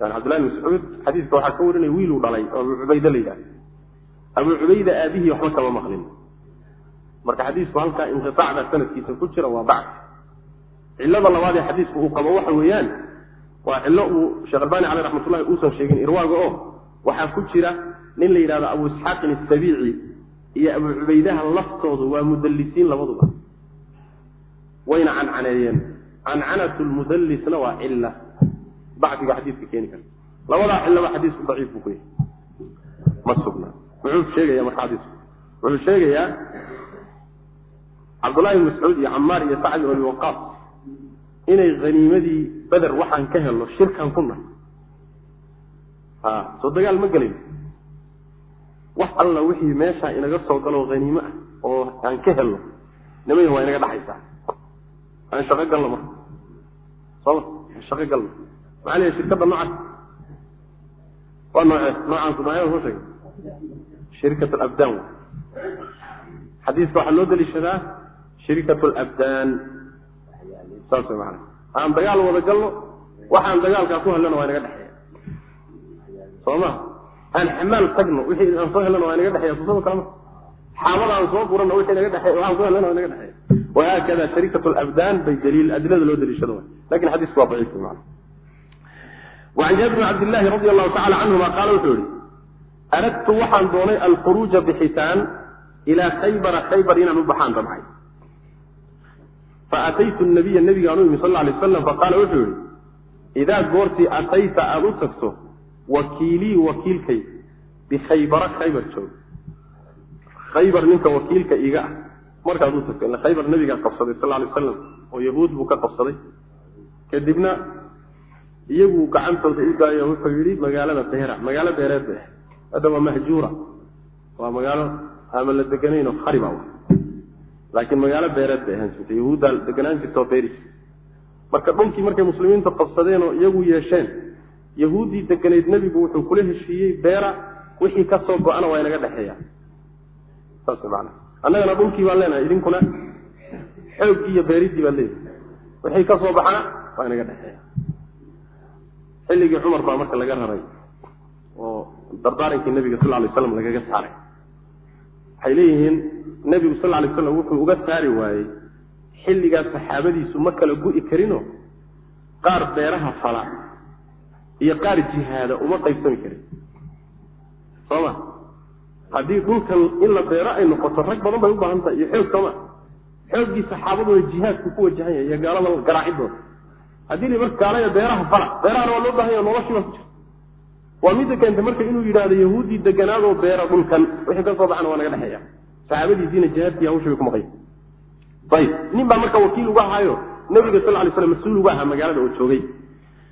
Yani cabdillahi mascuud xadiidka waxaa ka warinaya wiiluu dhalay oo abu cubayde la yidhahda abu cubayda aabihii waxba kama maqlin. Marka xadiisku halkaa inqiaacda sanadkiisa ku jira waa bacd cilada labaad ee xadiisku uu qabo waxa weeyaan waa cillo uu sheekh albani caleyh raxmatullahi uusan sheegin irwaaga oo waxaa ku jira nin la yidhahdo abu isxaaqin asabiici iyo abu cubaydaha laftoodu waa mudallisiin labaduba. Wayna cancaneeyeen. Cancanatu lmudallisna waa cilla. Bacdiga xadiiska keeni karta labadaa cillaba xadiisku daciif buu ku yahay. Ma sugna muxuu sheegaya marka xadiisku wuxuu sheegayaa cabdullahi mascuud iyo camaar iyo sacd bin abi waqaas inay haniimadii beder waxaan ka helno shirkan ku nahay. A soo dagaal ma gelayn wax alla wixii meeshaa inaga soo galo haniimo ah oo aan ka helno nimaya waa inaga dhaxaysaa. Aan shaqo galno marka. Sooma aan shaqo galno. Maxaa leeyahy shirkadda noocaas? Waa noocee noocaanku noocyada soo sheegay shirkat alabdaan xadiiska waxaa loo daliishadaa shirkat labdaan saas way maana aan dagaal wada galno waxaan dagaalkaa ku hellana waa inaga dhexeeya. Soo aan xamaal tagno wixii aan soo hellana waa inaga dhexeya susaba kalama xaabada aan soo gurano wixii naga dhexeeya. Waxaan soo hellana waa inaga dhexeeya. Wahaakada sharikat labdaan bay daliil adilada loo daliishado way. Lakin xadiisku waa daciif maana وعn jaabir bn cabd llahi radi allahu tacala canhuma qaala wuxuu yihi aradtu waxaan doonay alkhuruuja bixitaan ilaa khaybara khaybar inaan u baxaan damcay faataytu nabiya nabigaan u imi sal lay aslam faqaala wuxuu yihi idaa goortii atayta aada u tagto wakiilii wakiilkay bikhaybara khaybar joog khaybar ninka wakiilka iga ah markaad u tagto ila khaybar nabigaa qabsaday sal lay aslam oo yahuud buu ka qabsaday. Kadibna iyagu gacantooda u daayo wuxuu yidhi magaalada beera magaalo beereed ba hadda waa mahjuura waa magaalo ama la deganayn oo khariba laakiin magaalo beereed bay ahaan jirta yahuuddaa deganaan jirta oo beeri marka dhulkii markay muslimiintu qabsadeen oo iyagu yeesheen yahuuddii deganayd nebigu wuxuu kula heshiiyey beera wixii ka soo go-ana waa inaga dhexeeya saas maana annagana dhulkii baan leenahay idinkuna xooggii iyo beeriddii baan leeyahay wixii ka soo baxana waa inaga dhexeeya xilligii cumar baa marka laga raray oo dardaarankii nebiga sal lay slam lagaga saaray. Waxay leeyihiin nebigu sal lay slam wuxuu uga saari waayey xilligaas saxaabadiisu ma kala gu'i karino? Qaar beeraha fala iyo qaar jihaada uma qaybsami karin. Soo ma? Haddii dhulkan in la beero ay noqoto rag badan bay u baahan tahay iyo xoog sooma xooggii saxaabadooda jihaadku ku wajahan yahay iyo gaalada garaacidooda haddii la marka gaalaya beeraha fala beerahana waa loo baahan yaha noloshiiba ku jirta waa midda keentay marka inuu yidhaahdo yahuuddii deganaadoo beera dhulkan wixii ka soo baxana waa naga dhexeeya. Saxaabadiisiina jihaadkii hawsha bay ku maqan ayib. Nin baa marka wakiil uga ahaayo nabiga sal lay slam mas'uul uga ahaa magaalada oo joogay.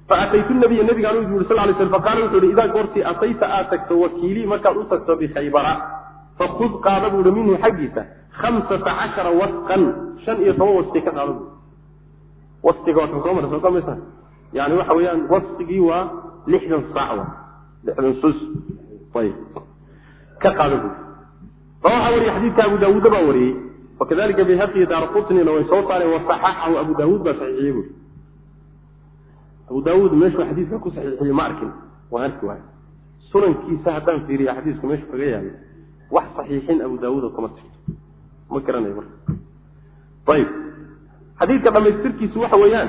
Faataytu nabiya nabigaan u yuri sal lay slam faqaala wuxuu ihi idaa goortii atayta aad tagto wakiilii markaad u tagto bikhaybara fakud qaada buuhi minhu xaggiisa khamsata cashara wasqan shan iyo toban wasqi ka qaada bui wasqiga waa kan soo mara soo kamaysa yani waxa weeyaan wasqigii waa lixdan saac lixdan sus ayib ka qaada bui waxaa wariyey xadiidka abu daawuudda baa wariyey. Wakadalika bayhaqiyo daara qutnina way soo saareen wasaxaxahu abu daawuud baa saxiixiyey bui abu daawuud meeshuu xadiidka ku saxiixiyey ma arkin. Waan arki waayo sunankiisa haddaan fiiriya xadiisku meeshu kaga yaalo wax saxiixin abu daawuuda kuma jirto ma garanayo marka. Ayib xadiidka dhammaystirkiisu waxa weeyaan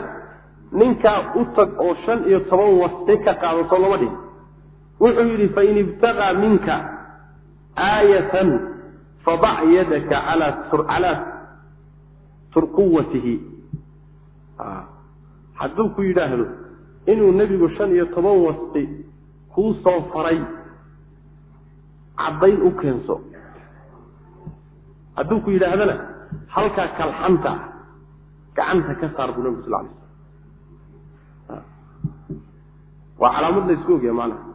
ninkaa u tag oo shan iyo toban wasti ka qaadato lama dhihin wuxuu yidhi fain ibtaqaa minka aayatan fadac yadaka calaa turquwatihi. Hadduu ku yidhaahdo inuu nebigu shan iyo toban wasti kuu soo faray caddayn u keenso. Hadduu ku yidhaahdana halkaa kalxanta gacanta ka saar buu nabigu sal lay slam waa calaamad la isku ogya maanaha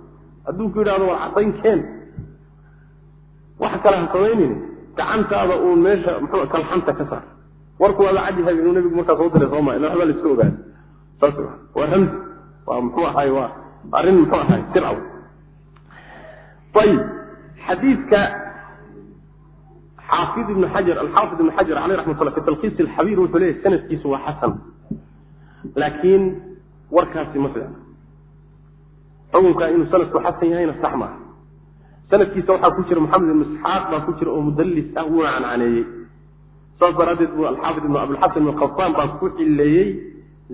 hadduu ku yidhahdo war caddayn keen. Wax kale ha samaynayni gacantaada uun meesha mxuu kalxanta ka saar. Warku waaba cadyahay inuu nabigu markaa soo diray sooma ila waxbaa la isku ogaada saas waa ramsi waa muxuu ahay waa arrin muxuu ahay sir aw ayib xadiidka xaafid ibnu xajar alxaafid ibnu xajar caleyh raxmat ullah fi talkiis alxabiir wuxuu leeyahy sanadkiisu waa xasan. Laakiin warkaasi ma fiicna xukunka inuu sanadku xasan yahayna sax maaha. Sanadkiisa waxaa ku jira maxamed ibnu isxaaq baa ku jira oo mudallis ah wuuna cancaneeyey saas daraaddeed buu alxaafid ibnu abulxasan ibnu baa ku cileeyey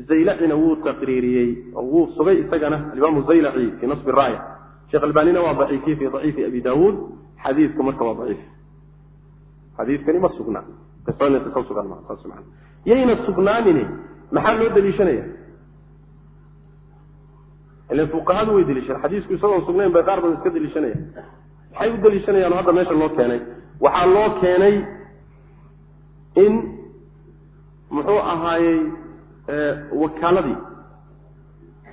zaylacina wuu taqriiriyey oo wuu sugay isagana alimaamu zaylaci fi nasbi raaya sheekh albanina waa daciifiyey fi daciifi abi daawuud xadiidku marka waa daciif. Xadiidkani ma sugnaa. Qisanasa sugan maa saas maa yayna sugnaanini maxaa loo daliishanaya ilan fuqahadu way daliishanay xadiisku isagoon sugnayn bay qaar badan iska daliishanaya maxay u daliishanayaan hadda meesha loo keenay. Waxaa loo keenay in muxuu ahaayey wakaaladii.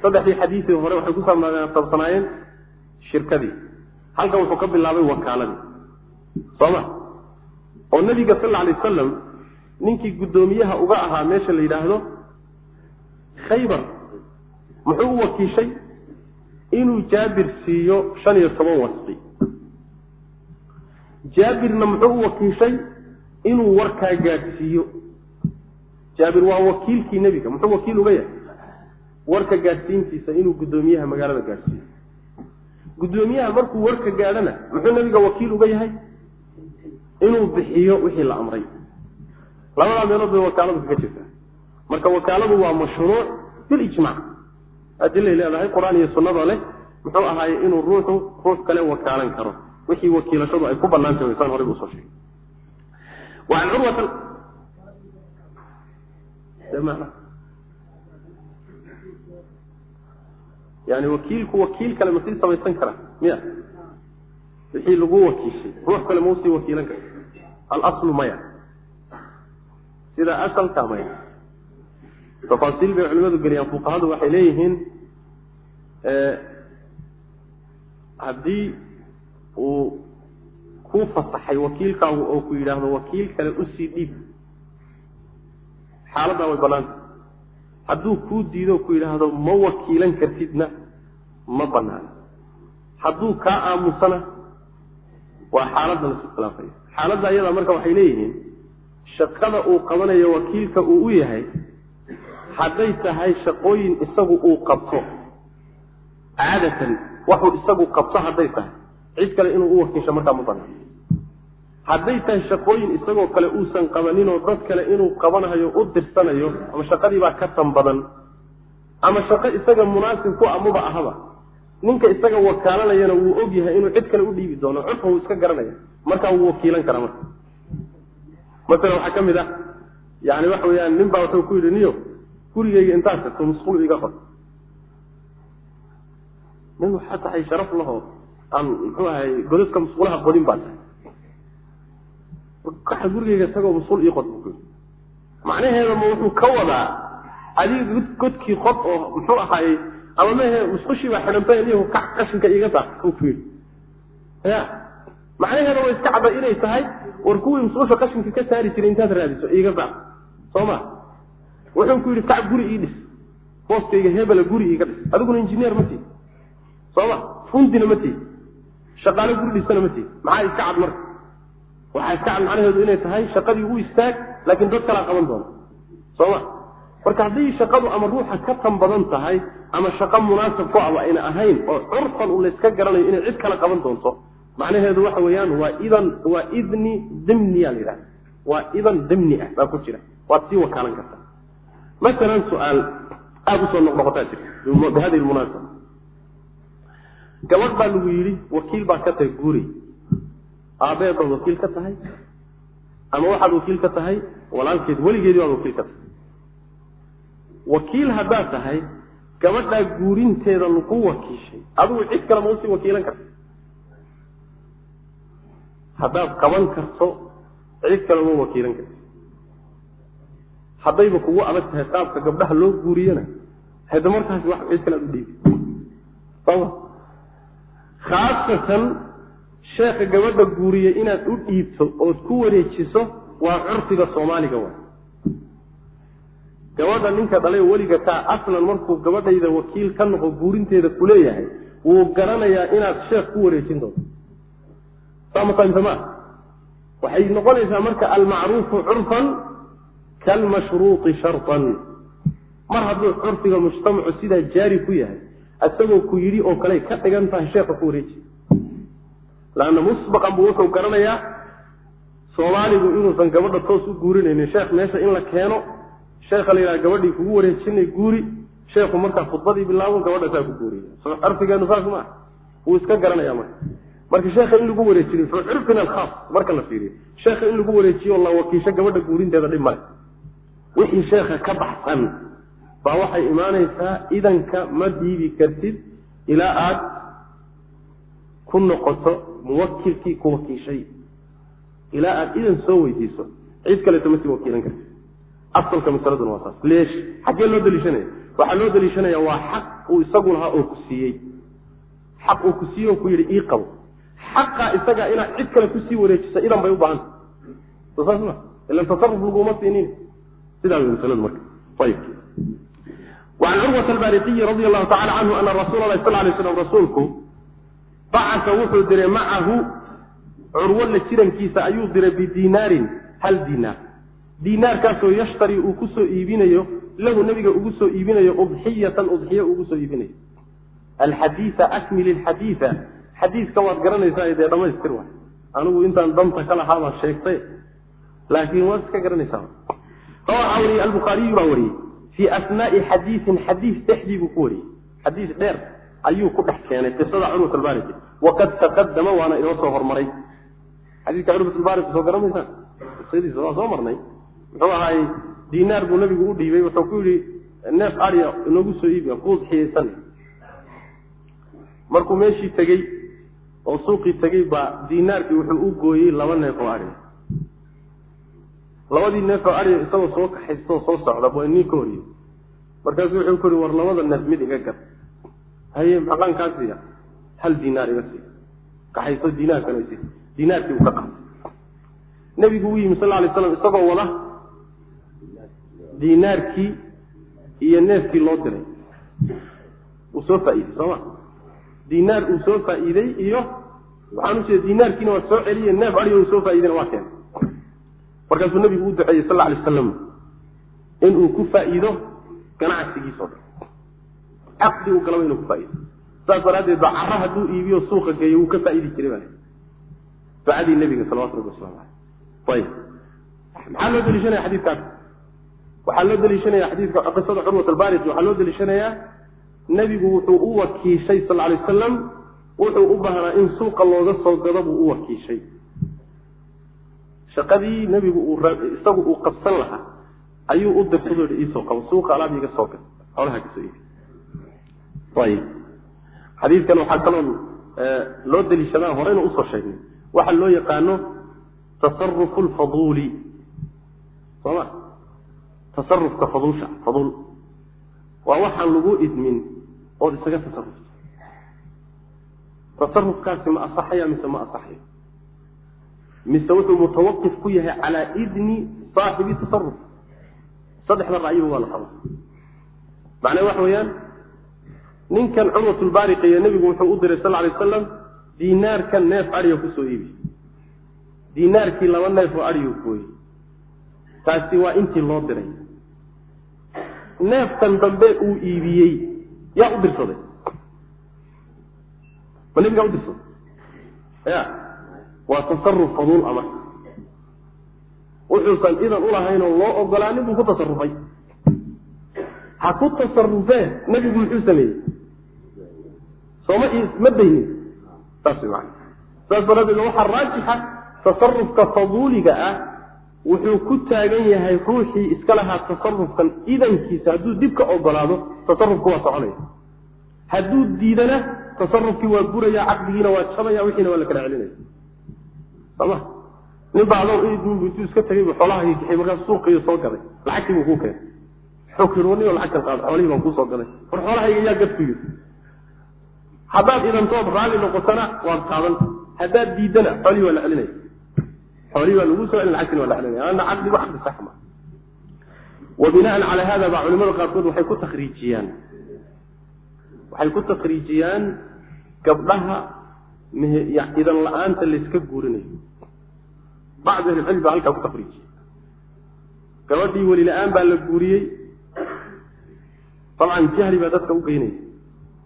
Saddexdii xadiisii hore waxay ku saabsanaayeen shirkadii. Halkan wuxuu ka bilaabay wakaaladii. Soo ma? Oo nabiga sal alay wasalam ninkii guddoomiyaha uga ahaa meesha la yidhaahdo khaybar. Muxuu u wakiishay inuu jaabir siiyo shan iyo toban wasqi jaabirna muxuu u wakiishay inuu warkaa gaadhsiiyo. Jaabir waa wakiilkii nebiga muxuu wakiil uga yahay? Warka gaadhsiintiisa inuu guddoomiyaha magaalada gaadhsiiyo. Guddoomiyaha markuu warka gaadhana muxuu nebiga wakiil uga yahay? Inuu bixiyo wixii la amray. Labadaa meelood bay wakaaladu kaga jirtaa. Marka wakaaladu waa mashruuc bilijmac adilay leedahay qur'aan iyo sunnada leh muxuu ahaaye inuu ruuxu ruux kale wakaalan karo. Wixii wakiilashadu ay ku banaantah waysaan horey u soo sheegay. Yani wakiilku wakiil kale ma sii samaysan karaa miya? Wixii lagu wakiishay. Ruux kale mausii wakiilan kara. Alaslu maya. Sida asalka maya tafaasiil bay culimadu geliyaan fuqahadu waxay leeyihiin haddii uu ku fasaxay wakiilkaagu oo ku yidhaahdo wakiil kale u sii dhiib xaaladdaa way banaanta hadduu kuu diido ku yidhaahdo ma wakiilan kartidna ma banaana hadduu kaa aamusana waa xaaladda lasu khilaafaya. Xaaladda ayadaa marka waxay leeyihiin shaqada uu qabanayo wakiilka uu u yahay hadday tahay shaqooyin isagu uu qabto. Caadatan waxuu isagu qabto hadday tahay. Cid kale inuu u wakiisho markaa ma banaan hadday tahay shaqooyin isagoo kale uusan qabaninoo dad kale inuu qabanayo u dirsanayo ama shaqadiibaa ka tan badan ama shaqo isaga munaasib ku amaba ahaba. Ninka isaga wakaalanayana wuu og yahay inuu cid kale u dhiibi doono. Codka wuu iska garanaya. Markaa wuu wakiilan karaa marka. Masalan waxaa ka mid ah yani waxa weyaan nin baa wuxuu ku yidhi niyo gurigayga intaad tagto musqul iga qod nin waxaa tahay sharaf lahoo aan muxuu ahay godaska musqulaha qodin baa tahay. Waxa gurigayga isagoo musqul ii qod bu macnaheeda ma wuxuu ka wadaa adiga godkii qod oo muxuu ahaayey ama mehe musqushii baa xidhanba niyahu ka qashinka iiga saar ku yidhi. Ya macnaheeda way iska cadda inay tahay war kuwii musqusha qashinka ka saari jiray intaad raadiso iiga saar soo ma wuxuu ku yidhi kac guri ii dhis. Booskayga hebela guri iiga dhis. Adiguna injineer ma tii soo ma? Fundina ma tii shaqaale guri dhisana ma tii maxaa iska cad marka? Waxaa iska cad macnaheedu inay tahay shaqadii u istaag laakiin dad kalaa qaban doona. Soo ma? Marka haddii shaqadu ama ruuxa ka tan badan tahay ama shaqo munaasab ku aba ayna ahayn oo curfan u layska garanayo inay cid kale qaban doonto macnaheedu waxa weeyaan waa idan waa idni dimniya la yidhahda waa idan dimni ah baa ku jira. Waad sii wakaalan kartaa masalan su'aal aada u soo noqnoqotaa jirta bihadihi lmunaasaba gabadh baa lagu yidhi wakiil baa ka tahay guuri aabeed baad wakiil ka tahay? Ama waxaad wakiil ka tahay? Walaalkeed weligeedii baad wakiil ka tahay. Wakiil haddaad tahay gabadhaa guurinteeda lagu wakiishay. Adigu cid kale ma u sii wakiilan karta haddaad qaban karto cid kale ma wakiilan karta haddayba kugu adag tahay qaabka gabdhaha loo guuriyana hada markaasi wax cid kale aad u dhiibi. Soma khaasatan sheekha gabadha guuriya inaad u dhiibto ood ku wareejiso waa curfiga soomaaliga wa gabadha ninka dhalay weliga kaa aslan markuu gabadhayda wakiil ka noqo guurinteeda kuleeyahay wuu garanayaa inaad sheekh ku wareejin doonto. Saamasamsama waxay noqonaysaa marka almacruufu curfan kalmashruuطi sharطan mar hadduu curfiga mujtamacu sidaa jaari ku yahay isagoo ku yidhi oo kale ka dhigan tahay sheekha ku wareeji. Laanna musbaqan buu wuxuu garanayaa soomaaligu inuusan gabadha toos u guurinaynin. Sheekh meesha in la keeno sheekha la yidhaha gabadhii kugu wareejinay guuri sheekhu markaa khudbadii bilaabo gabadha saa ku guuriya so curfigeenu saas maa wuu iska garanaya marka. Marka sheekha in lagu wareejiyo fi curfina alkhaas marka la fiiriyo. Sheekha in lagu wareejiyo la wakiisho gabadha guurinteeda dhib male wixii sheekha ka baxsan baa waxay imaanaysaa idanka ma dhiibi kartid ilaa aad ku noqoto muwakilkii ku wakiishay. Ilaa aad idan soo weydiiso cid kaleeto ma wakiilan kartid. Asalka masaladuna waa saas. Leesh xaggee loo daliishanaya? Waxaa loo daliishanaya waa xaq uu isagu lahaa oo ku siiyey. Xaq uu ku siiyey oo ku yidhi ii qabo xaqa isagaa inaad cid kale ku sii wareejiso idan bay u baahanta soo saas ma ilan tasaruf laguma siinin an curwat albaariqiyi radi allahu tacala canhu ana rasuula lahi sal lay slam rasuulku bacasa wuxuu diray macahu curwo la jirankiisa ayuu diray bidiinaarin hal diinaar diinaarkaasoo yashtari uu ku iibinayo lahu nabiga ugu soo iibinayo udxiyatan udxiye ugu soo iibinayo. Alxadiia akmil ilxadiia xadiiska waad garanaysaa dee dhammaystir waay. Anigu intaan danta ka lahaabaa sheegtay. Laakiin waad iska garanaysaa waxaa wariyey albuhaariyu baa wariyey fii asnaai xadiiin xadiis dhexdii buu ku wariyey. Xadiis dheer ayuu ku dhex keenay qisada curwat albariki waqad taqadama waana inoo soo hormaray. Xadiiska curwat albarik soo garanaysaan qisadiisa soo marnay. Muxuu ahaay dinaar buu nabigu u dhiibay. Wuxuu ku yihi neef arya inoogu soo iibiya ku udxiyeysan markuu meeshii tegey oo suuqii tegey baa dinaarkii wuxuu u gooyey laba neef oo arya labadii neef oo arya isagoo soo kaxaystaoo soo socda bu nin ka horiye markaasu wuxuu ku yihi war labada neef mid iga gad. Haye maxaan kaa siiya hal dinaar iga siiya kaxaysto dinaarkana si dinaarkii uu ka qaatay. Nebigu u yimi sal lla alay slam isagoo wada dinaarkii iyo neefkii loo diray. Uu soo faa-iidey soo ma? Dinaar uu soo faa-iidey iyo waxaan ujeeda dinaarkiina waa soo celiye neef adiga uu soo faa-ideyna waa keenay markaasuu nabigu u duceeyey sal alay aslam inuu ku faa-iido ganacsigiisao dhan. Caqdi uu galaba inuu ku faa-iido. Saas daraaddeed ba cara hadduu iibiyo suuqa geeyo wuu ka faa-iidi jiray ducadii nebiga salawatu rabbi waslamu aleyh ayib. Maxaa loo daliishanaya xadiidkaas. Waxaa loo daliishanaya xadiidka qisada curwat albaris waxaa loo daliishanayaa nebigu wuxuu u wakiishay sal alay wasalam wuxuu u baahnaa in suuqa looga soo gado buu u wakiishay shaqadii nebigu isagu uu qabsan lahaa ayuu u dirtado iisoo qabo suuqa alaab soo gad xoolaha ka soo iibi xadiidkan waxaa kaloon loo daliishadaa horeyna u soo sheegnay. Waxaa loo yaqaano tasarufu lfaduuli sooma? Tasarufka faduusha faduul waa waxaan lagu idmin ood isaga tasarufto tasarufkaasi ma asaxaya mise ma asaxayo mise wuxuu mutawaqif ku yahay calaa idni saaxibi tasaruf saddexda ra'yiba waa la qaba macnaha waxa weeyaan ninkan curwatulbaariqa iyo nebigu wuxuu u diray sal alay wasalam dinaarkan neef adhiga ku soo iibi. Dinaarkii laba neef oo adhigu gooyey taasi waa intii loo diray. Neefkan dambe uu iibiyey yaa u dirsaday? Ma nebigaa u dirsaday? Ya waa tasaruf faduul amar wuxuusan idan ulahayn oo loo ogolaanin buu ku tasarufay ha ku tasarufeen nebigu muxuu sameeyey? Sooma ma daynin. Saas man saas daraaddeed waxaa raajixa tasarufka faduuliga ah wuxuu ku taagan yahay ruuxii iska lahaa tasarufkan idankiisa. Hadduu dib ka ogolaado tasarufku waa soconaya. Hadduu diidana tasarufkii waa buraya caqdigiina waa jabaya wixiina waa la kala celinaya soma nin baa adoo intuu iska tagay bu xoolaha gixay markaas suuqiyo soo gaday lacagtii buu kuu keenay. Xukirwani lacagtan qaad xoolihii baan kuusoo gaday war xoolahayga yaa gad ku yiri haddaad idantood raalli noqotana waad qaadan. Haddaad diidana xoolihii waa la celinaya xoolihii waa lagu soo celin lacagtina waa la celinaya ana caqdigu caqdi sax ma wa binaan calaa hada baa culimada qaarkood waxay ku takriijiyaan waxay ku takriijiyaan gabdhaha idan la'aanta layska guurinayo. Bacdu ahlicilmi baa halkaa ku takriijiya gabadhii weli la'aan baa la guuriyey. Dabcan jahli baa dadka u geynaya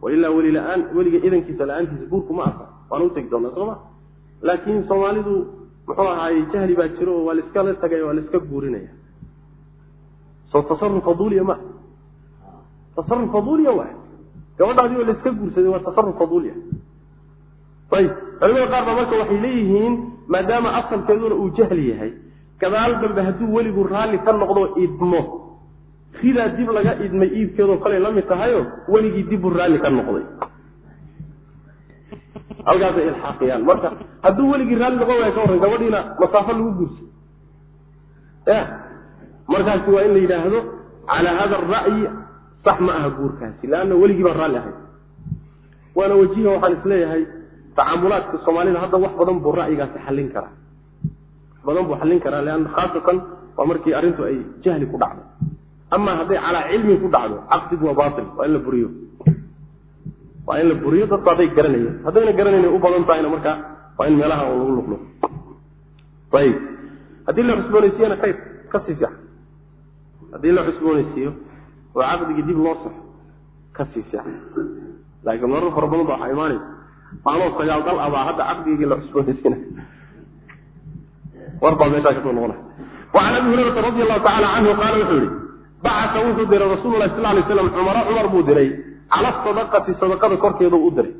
wailaa weli la'aan weliga idankiisa la'aantiisa guurku ma aha. Waana utegi doonaa sooma? Laakiin soomaalidu muxuu ahaaye jahli baa jiro oo waa laiskala tagaya waa laiska guurinaya. Soo tasaruf faduuliya ma. Tasaruf faduuliya waay. Gabadhaadi oo laiska guursaday waa tasaruf faduuliya ayib culimada qaar baa marka waxay leeyihiin maadaama asalkeeduna uu jahli yahay gadaal dambe hadduu weligu raalli ka noqdo idmo. Sidaa dib laga idmay iibkeedoo kale la mid tahayo weligii dibbuu raalli ka noqday. Halkaasay ilxaaqiyaan. Marka hadduu weligii raalli noqon waaya ka warran. Gabadhiina masaafo lagu guursa ya. Markaasi waa in la yidhaahdo calaa hada ara'yi sax ma aha guurkaasi leanna weligii baan raalli ahay waana wajiha waxaan is leeyahay tacaamulaadka soomaalida hadda wax badan buu ra'yigaasi xallin karaa. Wax badan buu xallin karaa leanna khaasatan waa markii arrintu ay jahli ku dhacdo. Ama hadday calaa cilmi ku dhacdo caqdigu waa bail waa in la buriyo. Waa in la buriyo dadku hadday garanayeen haddayna garanayn u badan tahayna markaa waa in meelaha lagu luqluqo ayib. Haddii la cusboonaysiiyana khayr ka sii fiican. Haddii la cusboonaysiiyo oo caqdigii dib loo saxo ka sii fiican. Laakiin marar fara waxaa imaanaysa maanoo sagaal dal abaa hadda caqdigii la cusboonaysiina war baa meeshaa ka soo noqonaya wacan abi hurayrata radi allahu tacala canhu qaala wuxuu yihi bacasa wuxuu diray rasuululahi sal lay slam cumara cumar buu diray cala sadaqati sadaqada korkeedu u diray.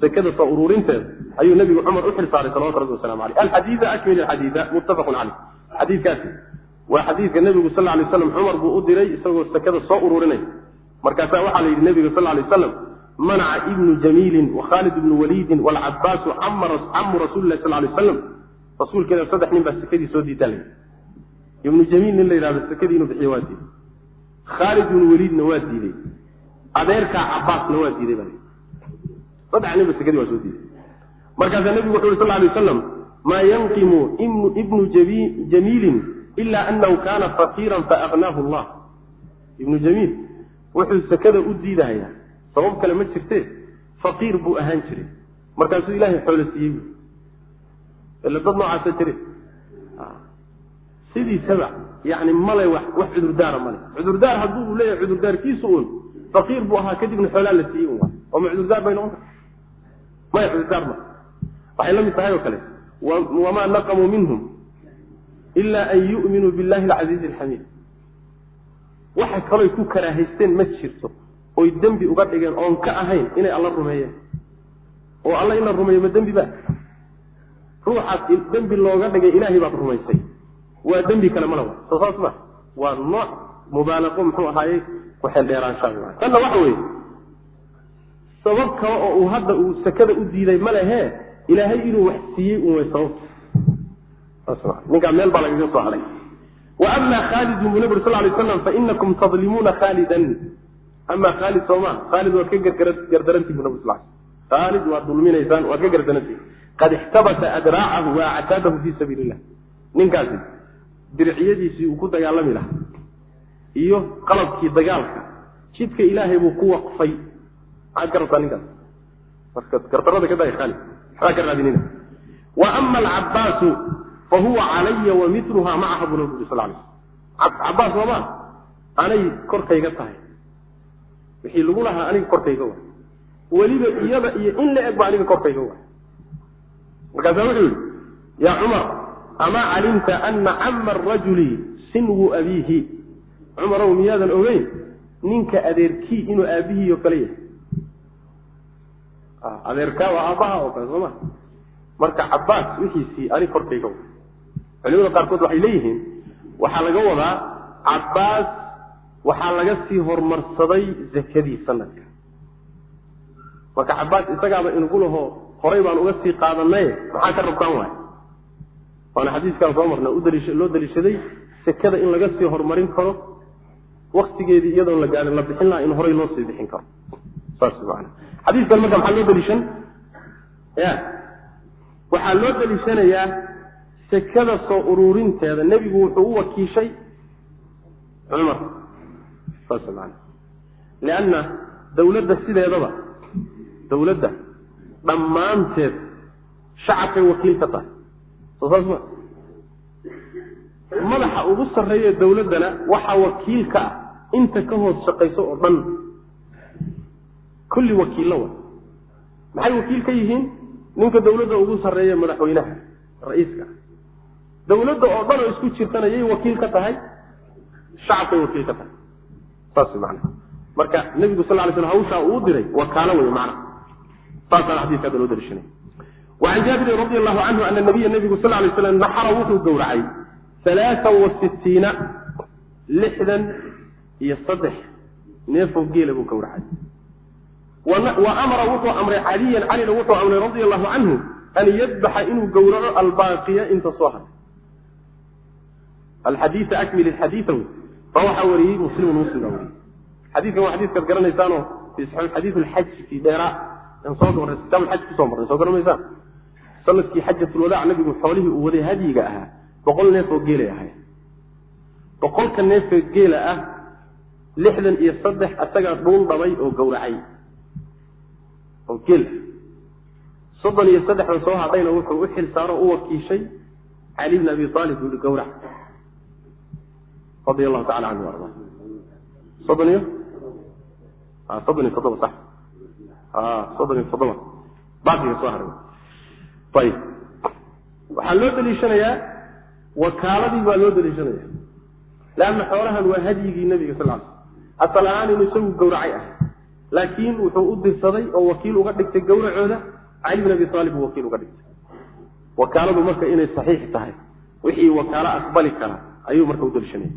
Sekada soo ururinteeda ayuu nabigu cumar u xilsaaray salawatu rabbi wasalamu aleyh alxadiida akmil alxadiida muttafaqun caleyh xadiidkaasi waa xadiidka nebigu sal lay slam cumar buu u diray isagoo sekada soo ururinay. Markaasaa waxaa la yidhi nebiga sal lay slam manaca ibnu jamiilin wakhalid ibnu waliidin walcabaasu camu rasulilahi sal lay slam rasuulkeeda saddex nin baa sekadii soo diidaa layidhi ibnu jamiil nin la yidhahdo sekadii inuu bixiyo waa diiday khaalid ibnu waliidna waa diiday adeerkaa cabaasna waa diiday baa saddex ninba sekadii waa soo diiday markaasaa nebigu wuxu uri sal lay wasalam maa yanqimu ibnu jamiilin ila anahu kana faqiiran faaqnaahu allah ibnu jamiil wuxuu sekada u diidahayaa sabab kale ma jirte faqiir buu ahaan jiray. Markaasuu ilaahay xoolo siiyey. Ila dad noocaasa jire sidiisaba yani male wax wax cudurdaara male cudurdaar hadduu leeyahay cudurdaarkiisu un faqiir buu ahaa kadibna xoolaa la siiyey un oo ma cudurdaar bay noqon karta maya cudurdaar ma. Waxay la tahay oo kale. Wamaa naqamuu minhum ila an yu'minuu billahi alcasiizi alxamiid waxa kaloy ku karaahaysteen ma jirto oy dembi uga dhigeen oon ka ahayn inay alla rumeeyeen. Oo alla in la rumeeyo ma dembi ba? Ruuxaas dembi looga dhigay ilaahay baad rumaysay. Waa dembi kale mala wa soo saas ma? Waa nooc mubaalaqo muxuu ahaayey waxeel dheeraanshaa tanna waxa weeye sabab kale oo uu hadda uu sakada u diiday ma lehe ilaahay inuu wax siiyey un way sababta ninkaa meel baa lagaga soo haray. Wa ama khaalidun buu nabi ur sal lay slam fainakum tadlimuuna khaalidan ama khaalid sooma khaalid waad ka gardarantii bu nabi sal khaalid waad dulminaysaan waad ka gardarantii. Qad ixtabasa adraacahu wa actaadahu fi sabiili illah ninkaasi dirciyadiisii uu ku dagaalami lahaa iyo qalabkii dagaalka jidka ilaahay buu ku waqfay. Maxaad ka rabtaa ninkaas? Marka gardarada ka daaya khaalid waxbaa ka raadinina? Wa ama alcabaasu fa huwa calaya wa miluha macaha bu nabi sal lay cabaas sooma anay korkayga tahay wixii lagu lahaa aniga korkayga wa weliba iyada iyo in la eg ba aniga korkayga wa markaasaa wuxuu yihi ya cumar amaa calimta ana cama arajuli sinwu abiihi? Cumarow miyaadan ogeyn ninka adeerkii inuu aabihiioo kale yahay. Adeerkaa waa aabbaha oo kale soo ma marka cabaas wixiisii ani korkayga culimada qaarkood waxay leeyihiin waxaa laga wadaa cabaas waxaa laga sii horumarsaday zakadii sanadka. Marka cabaas isagaaba inugu laho horay baan uga sii qaadanay maxaa ka rabkaan waay? Waana xadiiskaan soo marna loo daliishaday sekada in laga sii horumarin karo waktigeedii iyadoon la gaarin la bixin lahaa in horay loo sii bixin karo. Saas man xadiiskan marka maxaa loo daliishan? Ya waxaa loo daliishanayaa sekada soo ururinteeda. Nebigu wuxuu u wakiishay cumar saas man lianna dawladda sideedaba dawladda dhammaanteed shacabkay wakiil ka tahay. Soo saas ma madaxa ugu sarreeya dawladdana waxaa wakiil ka ah inta ka hoos shaqayso oo dhan kulli wakiillo wa maxay wakiil ka yihiin? Ninka dawladda ugu sarreeya madaxweynaha ra'iiska. Dawladda oo dhan oo isku jirtana yay wakiil ka tahay shacabkay wakiil ka tahay saas mana marka nebigu sal lay sl hawshaa uu diray wakaalo wey mana saasaana xadiiska hadda loo dalishanay wacan jaabirin radi allahu canhu ana nabiya nebigu sal lay slam naxara wuxuu gowracay alaaan wa sitiina lixdan iyo saddex. Neefoo geela buu gowracay. Wa amara wuxuu amray caliyan calina wuxuu amray radia allahu canhu an yadbaxa inuu gowraco albaaqiya inta soo haray. Alxadiia akmil xadiia fa waxaa wariyey muslimun muslim baa wariyey xadiikan waa xadiiskaad garanaysaano fi xadii lxaji fi dheeraa aan soo marray kitaab lxaj ku soo marray soo garanaysaan? Sanadkii xajatulwadaac nabigu xoolihii uu waday hadyiga ahaa boqol neef geelay ahay boqolka neefee geela ah lixdan iyo saddex asagaa dhuun dhabay oo gowracay. Oo geel. Soddon iyo saddexda soo hadhayna wuxuu u xil saaro u wakiishay cali bn abi aalib buu yihi radia allahu tacala canhu arda. Soddon iyo soddon iyo toddoba sax soddon iyo toddoba baaqiga soo haray ayib waxaa loo daliishanayaa wakaaladii baa loo daliishanaya leanna xoolahan waa hadyigii nabiga sal l asal ahaan inuu isagu gowracay ah laakiin wuxuu u dirsaday oo wakiil uga dhigtay gowracooda cali bin abi aalib uu wakiil uga dhigtay. Wakaaladu marka inay saxiix tahay wixii wakaalo aqbali kara ayuu marka u daliishanaya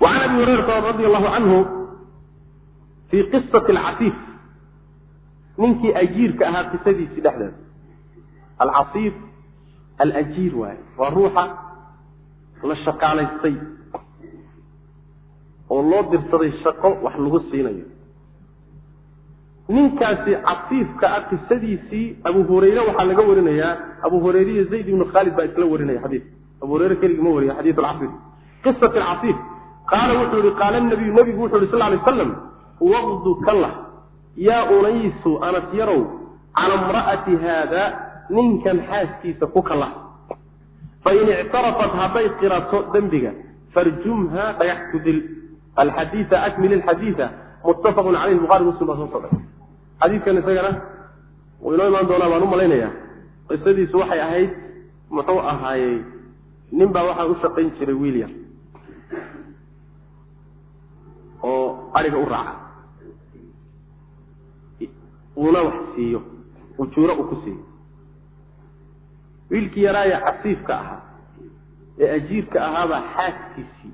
wacan abi hurayrata radi allahu canhu fii qisati alcasiif ninkii ajiirka ahaa qisadiisii dhexdeeda alcasiif alajiir waaye waa ruuxa la shaqaalaystay oo loo dirsaday shaqo wax lagu siinayo ninkaasi casiifka ah qisadiisii abu hurayre waxaa laga warinayaa abu hurayre iyo zayd ibnu khaalid baa isla warinaya xadiis abu hurayre keligii ma wariya xadiis alcasiif qisat alcasiif qaala wuxuu yihi qaala nabiyu nabigu wuxu yhi sal lay slam waqdu kala yaa unaysu anas yarow cala imra'ati haada ninkan xaaskiisa ku kala fain ictarafat hadday qirato dembiga farjumha dhagax ku dil. Alxadiia akmil alxadiia muttafaqun caleyhi buhari muslim baa soo socday. Xadiidkan isagana wuu inoo imaan doonaa baan u malaynayaa. Qisadiisu waxay ahayd muxuu ahaayey nin baa waxaa u shaqayn jiray oo ariga u raaca. Uuna wax siiyo. Ujuuro uu ku siiyo. Wiilkii yaraaya casiifka ahaa ee ajiirka ahaabaa xaaskiisii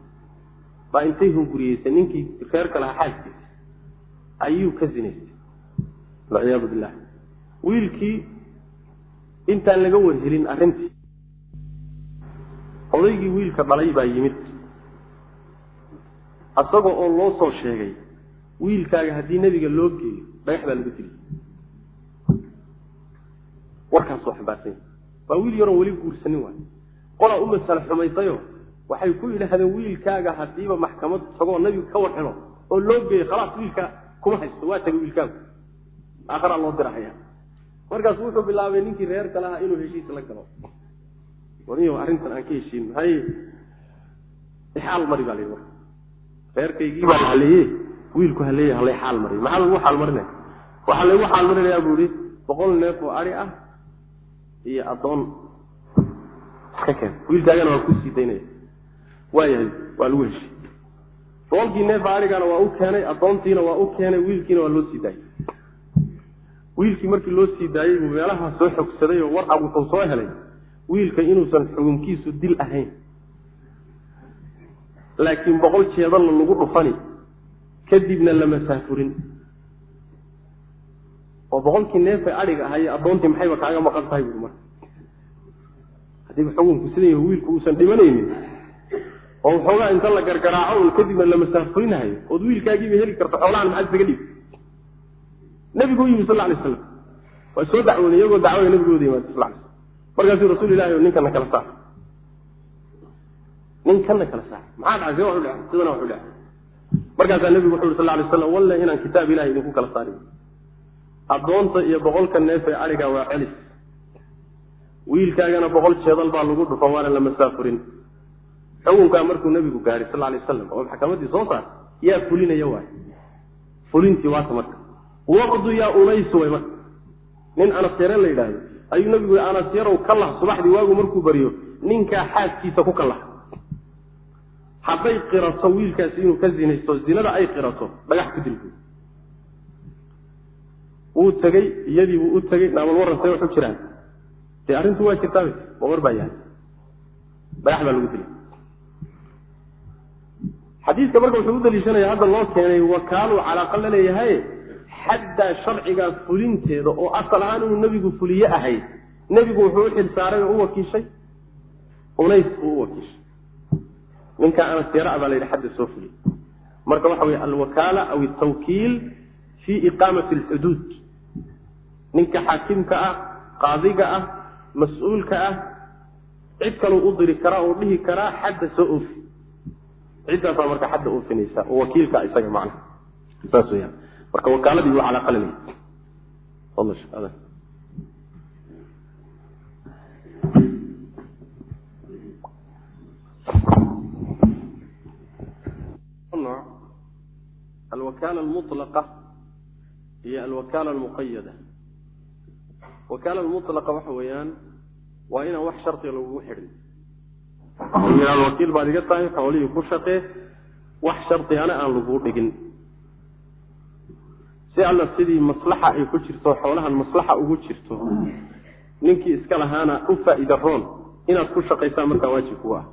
baa intay hunguriyeysay. Ninkii reerka lahaa xaaskiisii ayuu ka zinaystay. Walciyaadu billah wiilkii intaan laga warhelin arrintii odaygii wiilka dhalay baa yimid asagoo oo loo soo sheegay wiilkaaga haddii nebiga loo geeyo dhagax baa lagu dili warkaas waa waa wiil yaroon weli guursanin waay. Qolaa u masale xumaysayo waxay ku yidhaahdeen wiilkaaga hadiiba maxkamad tagoo nabigu ka warxino oo loo geeyo khalaas wiilka kuma haysto waa tagay wiilkaagu. Aakharaa loo dirahaya. Markaas wuxuu bilaabay ninkii reerka lahaa inuu heshiis la galo. Waniyo arrintan aan ka heshiin maxay? Xaal mari baa la yidhi marka reerkaygii baa la haleeye wiilku haleeye halay xaal mariy maxaa lagu xaal marinaya waxaa laygu xaal buu ihi boqol neef oo ari ah iyo addoon. Iska keen. Wiilkaagana waa ku sii daynaya. Waayahay waa lagu heshiy boqolkii neefa adhigana waa u keenay addoontiina waa u keenay wiilkiina waa loo sii daayey. Wiilkii markii loo sii daayey buu meelaha soo xogsaday oo war abuusan soo helay wiilka inuusan xugunkiisu dil ahayn laakiin boqol jeedalla lagu dhufani kadibna la masaafurin. Oo boqolkii neefa adhiga ahaye addoontii maxayba kaaga maqan tahay buui marka? Haddiiba xukunku sidan yahu wiilku uusan dhimanaynin oo waxoogaa inta la gargaraaco un kadibna la masaafurinhayo ood wiilkaagiiba heli karto xoolahan maxaad isaga dhiib nebigu u yimi sal alay slam waa soo dacwooday iyagoo dacwada nabigooda yimaada sal lay slam markaasuu rasuul ilahi o ninkana kala saar ninkana kala saar maxaa dhacay? See waxu dhacay. Sidana waxu dhacay. Markaasaa nebigu wuxu uri sal lay slam walle inaan kitaab ilahi idinku kala saarin. Addoonta iyo boqolka neef ee adhiga waa celis. Wiilkaagana boqol jeedal baa lagu dhufan waana la masaafurin. Xukunkaa markuu nebigu gaadhay sal lay wasalam oo maxkamaddii soo saar yaa fulinaya waay fulintii waata marka. Waqdu yaa unaysu way marka. Nin anasyare la yidhaahdo ayuu nebigu anasyarow ka lah subaxdii waagu markuu bariyo ninkaa xaaskiisa ku kalah hadday qirato wiilkaasi inuu ka zinaysto zinada ay qirato dhagax ku dilbu wuu tegey iyadii buu u tegey naamal warrantay waxu jiraan. Dee arrintu waa jirtaa mawar baa yahay. Dhagax baa lagu dilay. Xadiiska marka wuxuu u daliishanaya hadda loo keenay wakaaluu calaaqa la leeyahay xaddaa sharcigaa fulinteeda oo asal ahaan inuu nebigu fuliye ahayd. Nebigu wuxuu u xilsaaray oo u wakiishay. Unays buu u wakiishay ninkaa anasyara baa la yidhi xadda soo marka waxa weye alwakaala aw altawkiil fi iqaamati alxuduud ninka xaakimka ah qaadiga ah mas'uulka ah cid kaluu u diri karaa oo dhihi karaa xadda soo oofi ciddaasaa marka xadda oofinaysa oo wakiilka isaga macna saas weyaan marka wakaaladii waa calaa qalami alwakaala almulaqa iyo alwakaala almuqayada wakaala almulaqa waxa weeyaan waa inaan wax shardiga lagugu xidhin wakiil baad iga tahay xoolihii ku shaqee wax shardigana aan laguu dhigin si alla sidii maslaxa ay ku jirto xoolahan maslaxa ugu jirto ninkii iska lahaana u faa-ida roon inaad ku shaqaysaan markaa waajib kuga ah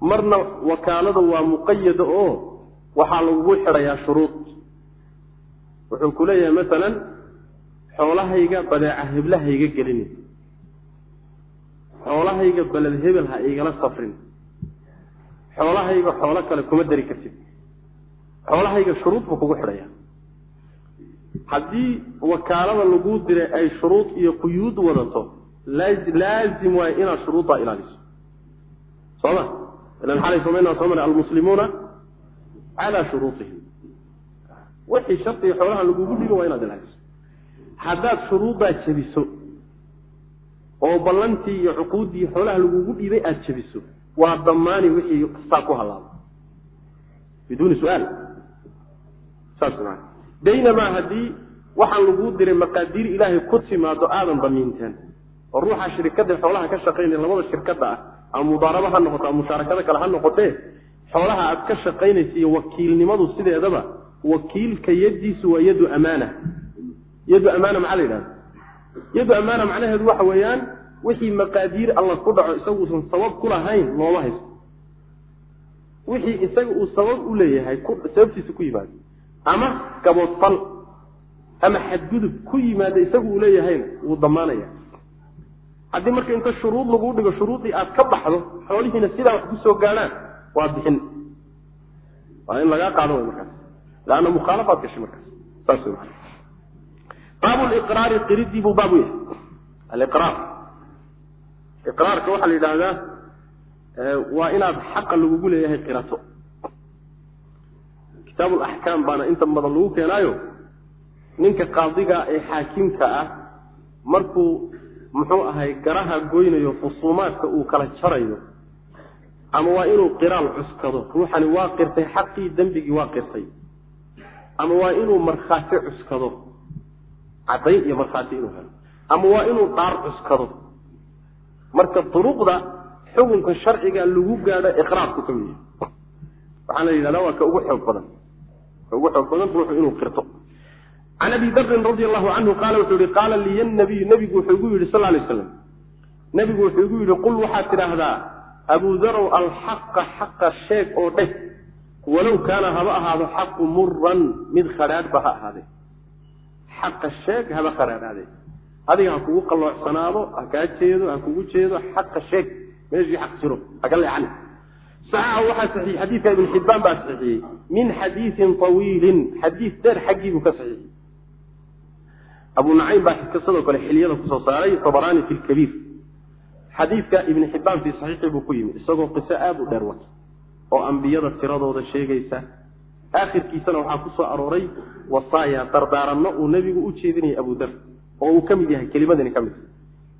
marna wakaalada waa muqayada oo waxaa lagugu xidhayaa shuruud. Wuxuu ku leeyahay masalan xoolahayga badeeca heblahayga gelini xoolahayga beled hebel ha igala safrin. Xoolahayga xoolo kale kuma dari kartid. Xoolahayga shuruud buu kugu xidhaya haddii wakaalada laguu diray ay shuruud iyo quyuud wadato laazim waayo inaad shuruuddaa ilaaliso. Sooma ilan xalay somaynaa soo maray almuslimuuna calaa shuruuطihim wixii shardiga xoolaha lagugu dhibo waa inaad ilaaliso haddaad shuruuddaa jebiso oo ballantii iyo cuquuddii xoolaha lagugu dhiibay aada jebiso waa damaani wixii saa ku halaabo biduuni su'aal saas maa baynamaa haddii waxaan laguu diray maqaadiir ilaahay ku timaado aadan damiinteen oo ruuxa shirikada xoolaha ka shaqaynaya labada shirkada ah ama mudaaraba ha noqoto ama mushaarakada kale ha noqotee xoolaha aad ka shaqaynaysa iyo wakiilnimadu sideedaba wakiilka yadiisu waa yadu amaana yadu amaana maxaa la yidhahda yadu amaana macnaheedu waxa weeyaan wixii maqaadiir alla ku dhaco isaguusan sabab ku lahayn looma haysto. Wixii isaga uu sabab u leeyahay sababtiisa ku yimaado. Ama gaboodfal ama xadgudub ku yimaada isagu uu leeyahayna wuu damaanaya haddii marka inta shuruud laguu dhigo shuruuddii aad ka baxdo xoolihiina sidaa wax ku soo gaadhaan waa bixin. Waa in lagaa qaado way markaas. Leanna mukhaalafaad gashay markaas. Saas wey baabu liqraari qiridii buu baab u yahay. Aliqraar iqraarka waxaa la yidhaahdaa waa inaad xaqa lagugu leeyahay qirato kitaab laxkaam baana inta badan lagu keenaayo ninka qaadiga ee xaakimka ah markuu muxuu ahay garaha goynayo khusuumaadka uu kala jarayo ama waa inuu qiraal cuskado. Ruuxani waa qirtay xaqii dembigii waa qirtay. Ama waa inuu markhaati cuskado. Caddayn iyo markhaati inuu helo. Ama waa inuu dhaar cuskado. Marka duruqda xukunka sharciga lagu gaadho iqraarku ka mid yahay waxaana la yidhahda waa ka ugu xoog badan. Ka ugu xoog badan ruuxu inuu qirto. Can abi darin radi allahu canhu qaala wuxuu yihi qaala liya nabiyu wuxuu igu yidhi sal lay slam nebigu wuxuu igu yidhi qul waxaad tidhaahdaa abu darow alxaqa xaqa sheeg oo dheh walow kaana haba ahaado xaqu muran mid khadhaadhba ha ahaadee. Xaqa sheeg haba khadhaadhaadee adiga ha kugu qalloocsanaado ha kaa jeedo ha kugu jeedo xaqa sheeg. Meeshii xaq jiro haka leexan saxaxa waxaa saxiixiyey xadiidka ibn xibbaan baa saxiixiyey min xadiidin tawiilin xadiid dheer xaggii buu ka saxiixiyey abu nacaym baa qisadoo kale xiliyada ku soo saaray tabaraani fi lkabiir xadiidka ibn xibbaan fii saxiixi buu ku yimid isagoo qiso aada u dheer wata oo ambiyada tiradooda sheegaysa. Aakhirkiisana waxaa ku soo arooray wasaaya dardaaranno uu nebigu u jeedinayay abu dar oo uu ka mid yahay kelimadani ka mid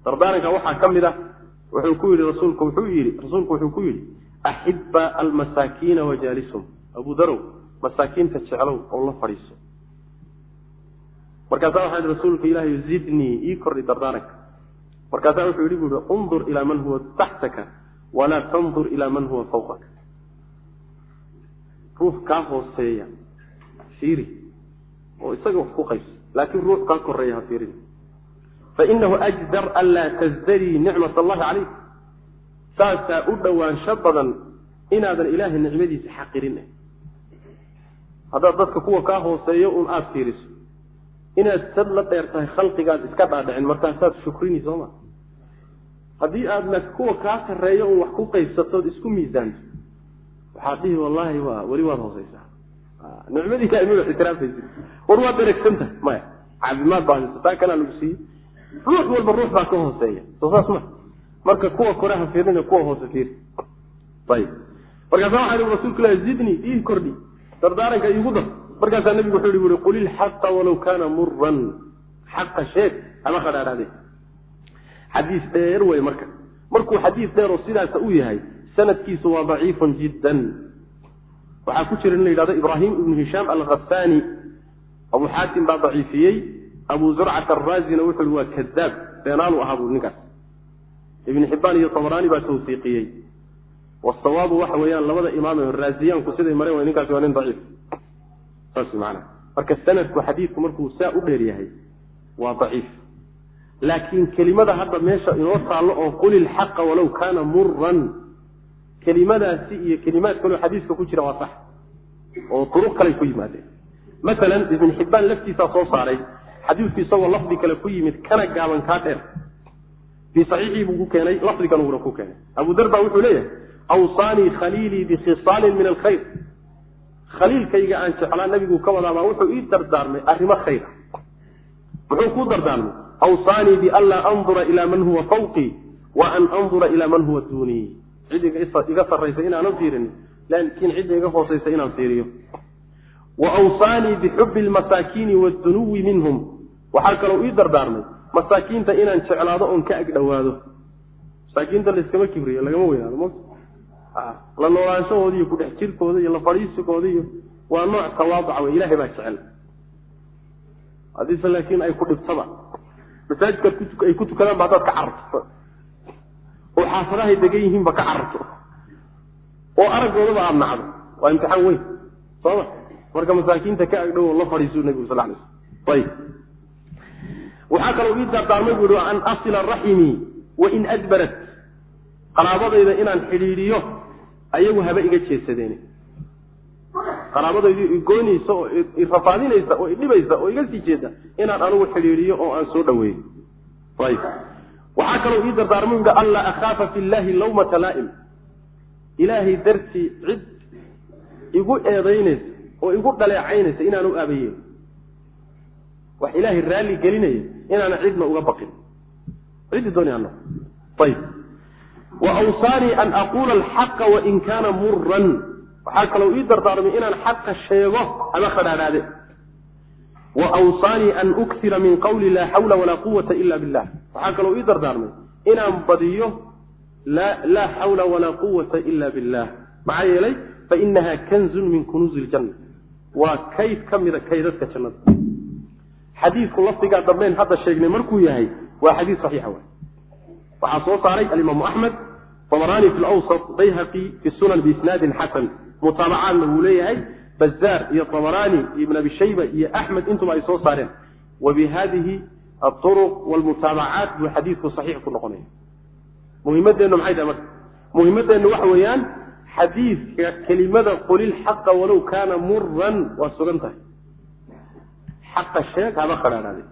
dardaaranka waxaa ka mid ah wuxuu ku yidhi rasuulku wuxuu yidhi rasuulku wuxuu ku yidhi axibba almasaakiina wajaalisum abu darow masaakiinta jeclow oo la fadhiiso. Markaasaa waxaa yidhi rasuulka ilaahay zidnii ii kordhi dardaaranka markaasaa wuxuu yidhi bu yihi undur ilaa man huwa taxtaka walaa tandur ilaa man huwa fawqaka. Ruux kaa hooseeya fiiri oo isaga wax ku qaybsa laakiin ruux kaa koreeya ha fiirin. Fainahu ajdar anlaa tasdarii nicmat allahi calayk saasaa u dhowaansho badan inaadan ilaahay nicmadiisa xaqirin haddaad dadka kuwa kaa hooseeyo un aada fiiriso. Inaad sad la dheer khalqigaad iska dhaadhicin markaasaad shukrini sooma haddii aadna kuwa kaa sarreeyo un wax ku qaybsatood isku miisaanto waxaad dhihi wallahi waa weli waad hooseysaa nicmadii ilahay ma ictiraafaysid war waad dheregsanta maya caafimaad baa haysataa kanaa lagu siiyey. Ruux walba ruux baa ka hooseeya. Soo saas ma marka kuwa kore fiirina kuwa hoose fiiri ayib. Markaasa waxaa ihi rasulku ilahi zidni ii kordhi. Dardaaranka iigu dar. Markaasaa nabigu wuxuu yihi ui qul ilxaqa walaw kaana muran xaqa sheeg ama khadhaadhaade xadiis dheer wey marka. Markuu xadiis dheer oo sidaasa u yahay sanadkiisu waa daciifun jiddan. Waxaa ku jira in la yidhahdo ibraahim ibnu hishaam alkhasaani abu xaatim baa daciifiyey. Abu zurcat araazina wuxu uhi waa kadaab beenaalu ahaa buu ninkaas. Ibn xibbaan iyo tabaraani baa tawsiiqiyey. Wasawaabu waxa weeyaan labada imaam raaziyaanku siday mareen way ninkaasi waa nin daciif. Saas maana marka sanadku xadiidku markuu saa u dheer yahay waa daciif laakiin kelimada hadda meesha inoo taallo oo qul ilxaqa walow kaana muran kelimadaasi iyo kelimaad kaleo xadiiska ku jira waa sax oo duruq kaley ku yimaadeen. Masalan ibn xibbaan laftiisaa soo saaray xadiidku isagoo lafdi kale ku yimid kana gaaban kaa dheer. Fii saxiixii buu ku keenay lafdigan uuna ku keenay. Abu dar baa wuxuu leeyahay awsaanii khaliilii bikhisaalin min alkhayr. Khaliilkayga aan jeclaa nabigu ka wadaabaa wuxuu ii dardaarmay arrimo khayra muxuu kuu dardaarmay awsaanii bianlaa andura ilaa man huwa fawqii wa an andura ilaa man huwa duunii cid iga sarraysa inaanan fiirin laakiin cidda iga hoosaysa inaan fiiriyo wa awsaanii bixubbi almasaakiini waadunuwi minhum waxaa kaloo ii dardaarmay masaakiinta inaan jeclaado oon ka agdhowaado masaakiinta layskama kibriyo lagama weynaado m la noolaanshahooda iyo kudhex jirkooda iyo la fadhiisigooda iyo waa nooc tawaaduca wey ilahay baa jecel haddiise laakiin ay ku dhibtaba masaajidkaad ay ku tukadaan ba haddaad ka cararto. Oo xaafadahay degan yihiinba ka cararto. Oo araggoodaba aada nacdo. Waa imtixaan weyn sooma marka masaakiinta ka agdhow la fadhiisu nabigu sal lay sl ayib. Waxaa kaloo ii dardaarmay bu i an asila raximii wain adbarat. Qaraabadayda inaan xidhiidhiyo ayagu haba iga jeesadeen qaraabadaydu igoynaysa oo irafaadinaysa oo idhibaysa oo iga sii jeeda inaan anugu xidhiidhiyo oo aan soo dhaweeyo waxaa kaloo ii dardaarmay bu anlaa akhaafa fi llahi lawmata laa'im ilaahay dartii cid igu eedaynaysa oo igu dhaleecaynaysa inaan u aabayeyn wax ilaahay raalli gelinaya inaana cidna uga baqin. Ciddi dooni ano ayib. Wa awsaanii an aquula alxaqa wain kaana muran waxaa kaloo ii dardaarmay inaan xaqa sheego ama khadhaadhaade wa awsaanii an uktira min qawli laa xawla walaa quwata ila billah. Waxaa kaloo ii dardaarmay inaan badiyo laa xawla walaa quwata ila billah. Maxaa yeelay fainaha kanzun min kunuuzi ljanna waa kayd ka mida kaydadka jannada. Xadiidku lafdigaa dambeyn hadda sheegnay markuu yahay waa xadiis saxiixa w waxaa soo saaray alimaamu axmed abaraani fi lawsat bayhaqi fi sunan biisnaadin xasan mutaabacaadna wuu leeyahay bazaar iyo abaraani iyo ibn abi shayba iyo axmed intuba ay soo saareen wa bi hadihi aruq wlmutaabacaat buu xadiidku saxiix ku noqonaya muhimadeennu maxay tahay marka muhimadeennu waxa weeyaan xadiidka kelimada qulilxaqa walow kaana muran waa sugan tahay xaqa sheeg haba qadhaadhaade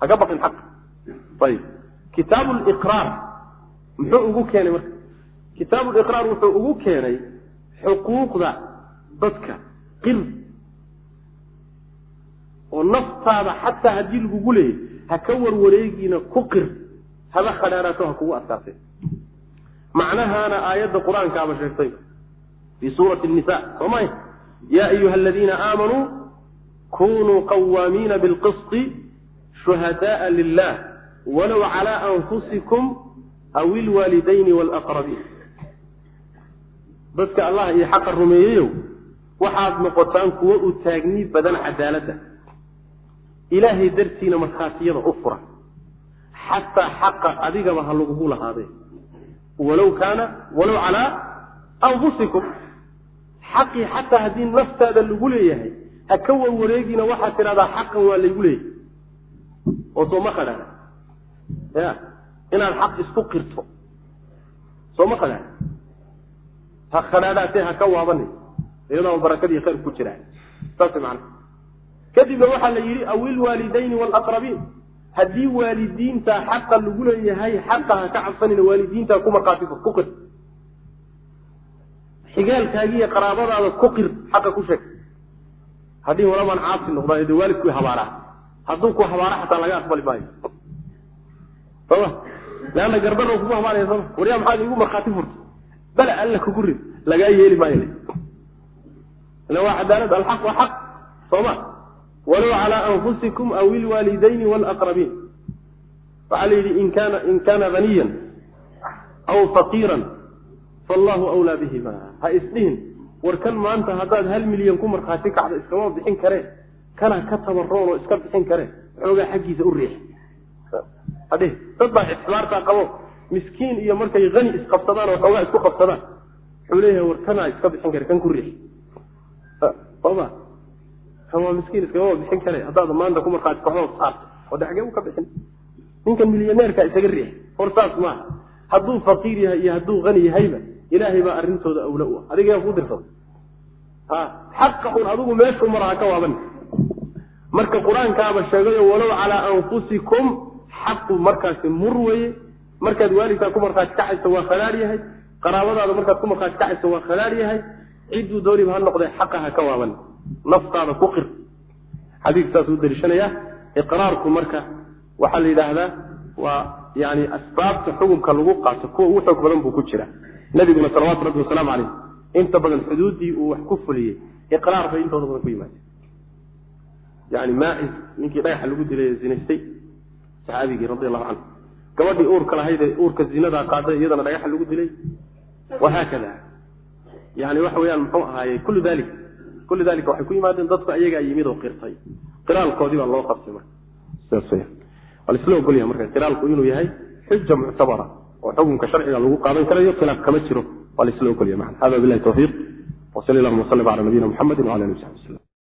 haga baqin xaqa ayib kitaabu liqraar muxuu ugu keenay marka kitaabu liqraar wuxuu ugu keenay xuquuqda dadka qir oo naftaada xataa haddii lagugu leeyay ha ka warwareegiina ku qir haba khadhaaraato ha kugu adkaatay macnahaana aayadda qur'aankaaba sheegtay fii suurati nisa soo maya ya ayuha aladiina aamanuu kunuu qawaamiina bilqisti shuhadaءa lilah walow cala anfusikum aw ilwaalidayni wlaqrabiin dadka allah iyo xaqa rumeeyeyow waxaad noqotaan kuwo u taagni badan cadaaladda ilaahay dartiina markhaatiyada u fura. Xataa xaqa adigaba ha lagugu lahaadee walow kaana walow calaa anfusikum. Xaqii xataa haddii naftaada lagu leeyahay ha ka warwareegina waxaad tidhahdaa xaqan waa laygu leeyahay. Oo soo ma qadhaana ya inaad xaq isku qirto. Soo ma ha khadhaadhaatee ha ka waabanin iyadoo barakadii khayr ku jiraa saas macana kadibna waxaa la yidhi aw ilwaalidayni haddii waalidiinta xaqa lagu leeyahay xaqa ha ka cabsanina waalidiinta ku markhaati ku qir. Xigaalkaagiiyo qaraabadaada ku qir xaqa ku sheeg. Haddii walabaan caasi noqdaa de waalidku habaaraa hadduu ku habaara xataa laga aqbali maayo. Soma leanna gardaro kugu habaaraya soma waryaa maxaad igu markhaati furta bala alla kugu rid lagaa yeeli maayo. Ila waa cadaalad alxaq waa xaq sooma walow calaa anfusikum aw ilwaalidayni waalaqrabiin waxaa la yidhi in kana in kana haniyan aw faqiiran faallahu awlaa bihima ha isdhihin war kan maanta haddaad hal milyan ku markhaati kacdo iskama bixin kareen kana ka tabaroon oo iska bixin kareen xoogaa xaggiisa u riix hadhihi dad baa ixtibaartaa qabo miskiin iyo markay hani isqabsadaan oo xoogaa isku qabsadaan wuxuu leeyahay war kanaa iska bixin kare kan ku riix. Soma kan waa miskiin iskama bixin kare haddaad maanta ku markhaati kacdo saarto oo u ka bixin. Ninkan milyaneerka isaga riix. Hor saas maaha hadduu faqiir yahay iyo hadduu hani yahayba ilaahay baa arrintooda awla u ah. Adiga yaa kuu dirsada ha xaqa un adigu meeshuu mara ka waaban. Marka qur'aankaaba sheegayo walow calaa anfusikum xaqu markaasi mur weye markaad waalidkaa ku markhaati waa khalaal yahay qaraabadaada markaad ku markhaati waa khalaal yahay cidduu dooniba ha noqdee xaqa ha ka waaban naftaada ku qir. Xadiik saasuu daliishanaya iqraarku marka waxaa la yidhaahdaa waa yani asbaabta xukumka lagu qaato kuwa ugu xoog badan buu ku jira. Nabiguna salawaatu rabbi wasalaamu caleyh inta badan xuduuddii uu wax ku fuliyey iqraar bay intooda badan ku yimaadeen. Yani maacis ninkii dhagaxa lagu dilay ee zinaystay saxaabigii radi allahu canhu gabadhii uurka lahaydee uurka zinadaa qaaday iyadana dhagaxa lagu dilay? Wahaakada yani waxa weyaan muxuu ahaaye kullu dalik kullu dalika waxay ku yimaadeen dadku ayagaa yimid oo qirtay. Qiraalkoodii baa loo qabtay marka. Sidaaswaanisla ogolyaha marka qiraalku inuu yahay xuja muctabara oo xukunka sharciga lagu qaadan karayo khilaaf kama jiro. Waa laisla ogolyaha maa hada bilahi tawfiiq. Wa sal llahuma wslm ala nabiyina muxamedi wala ali sabi slm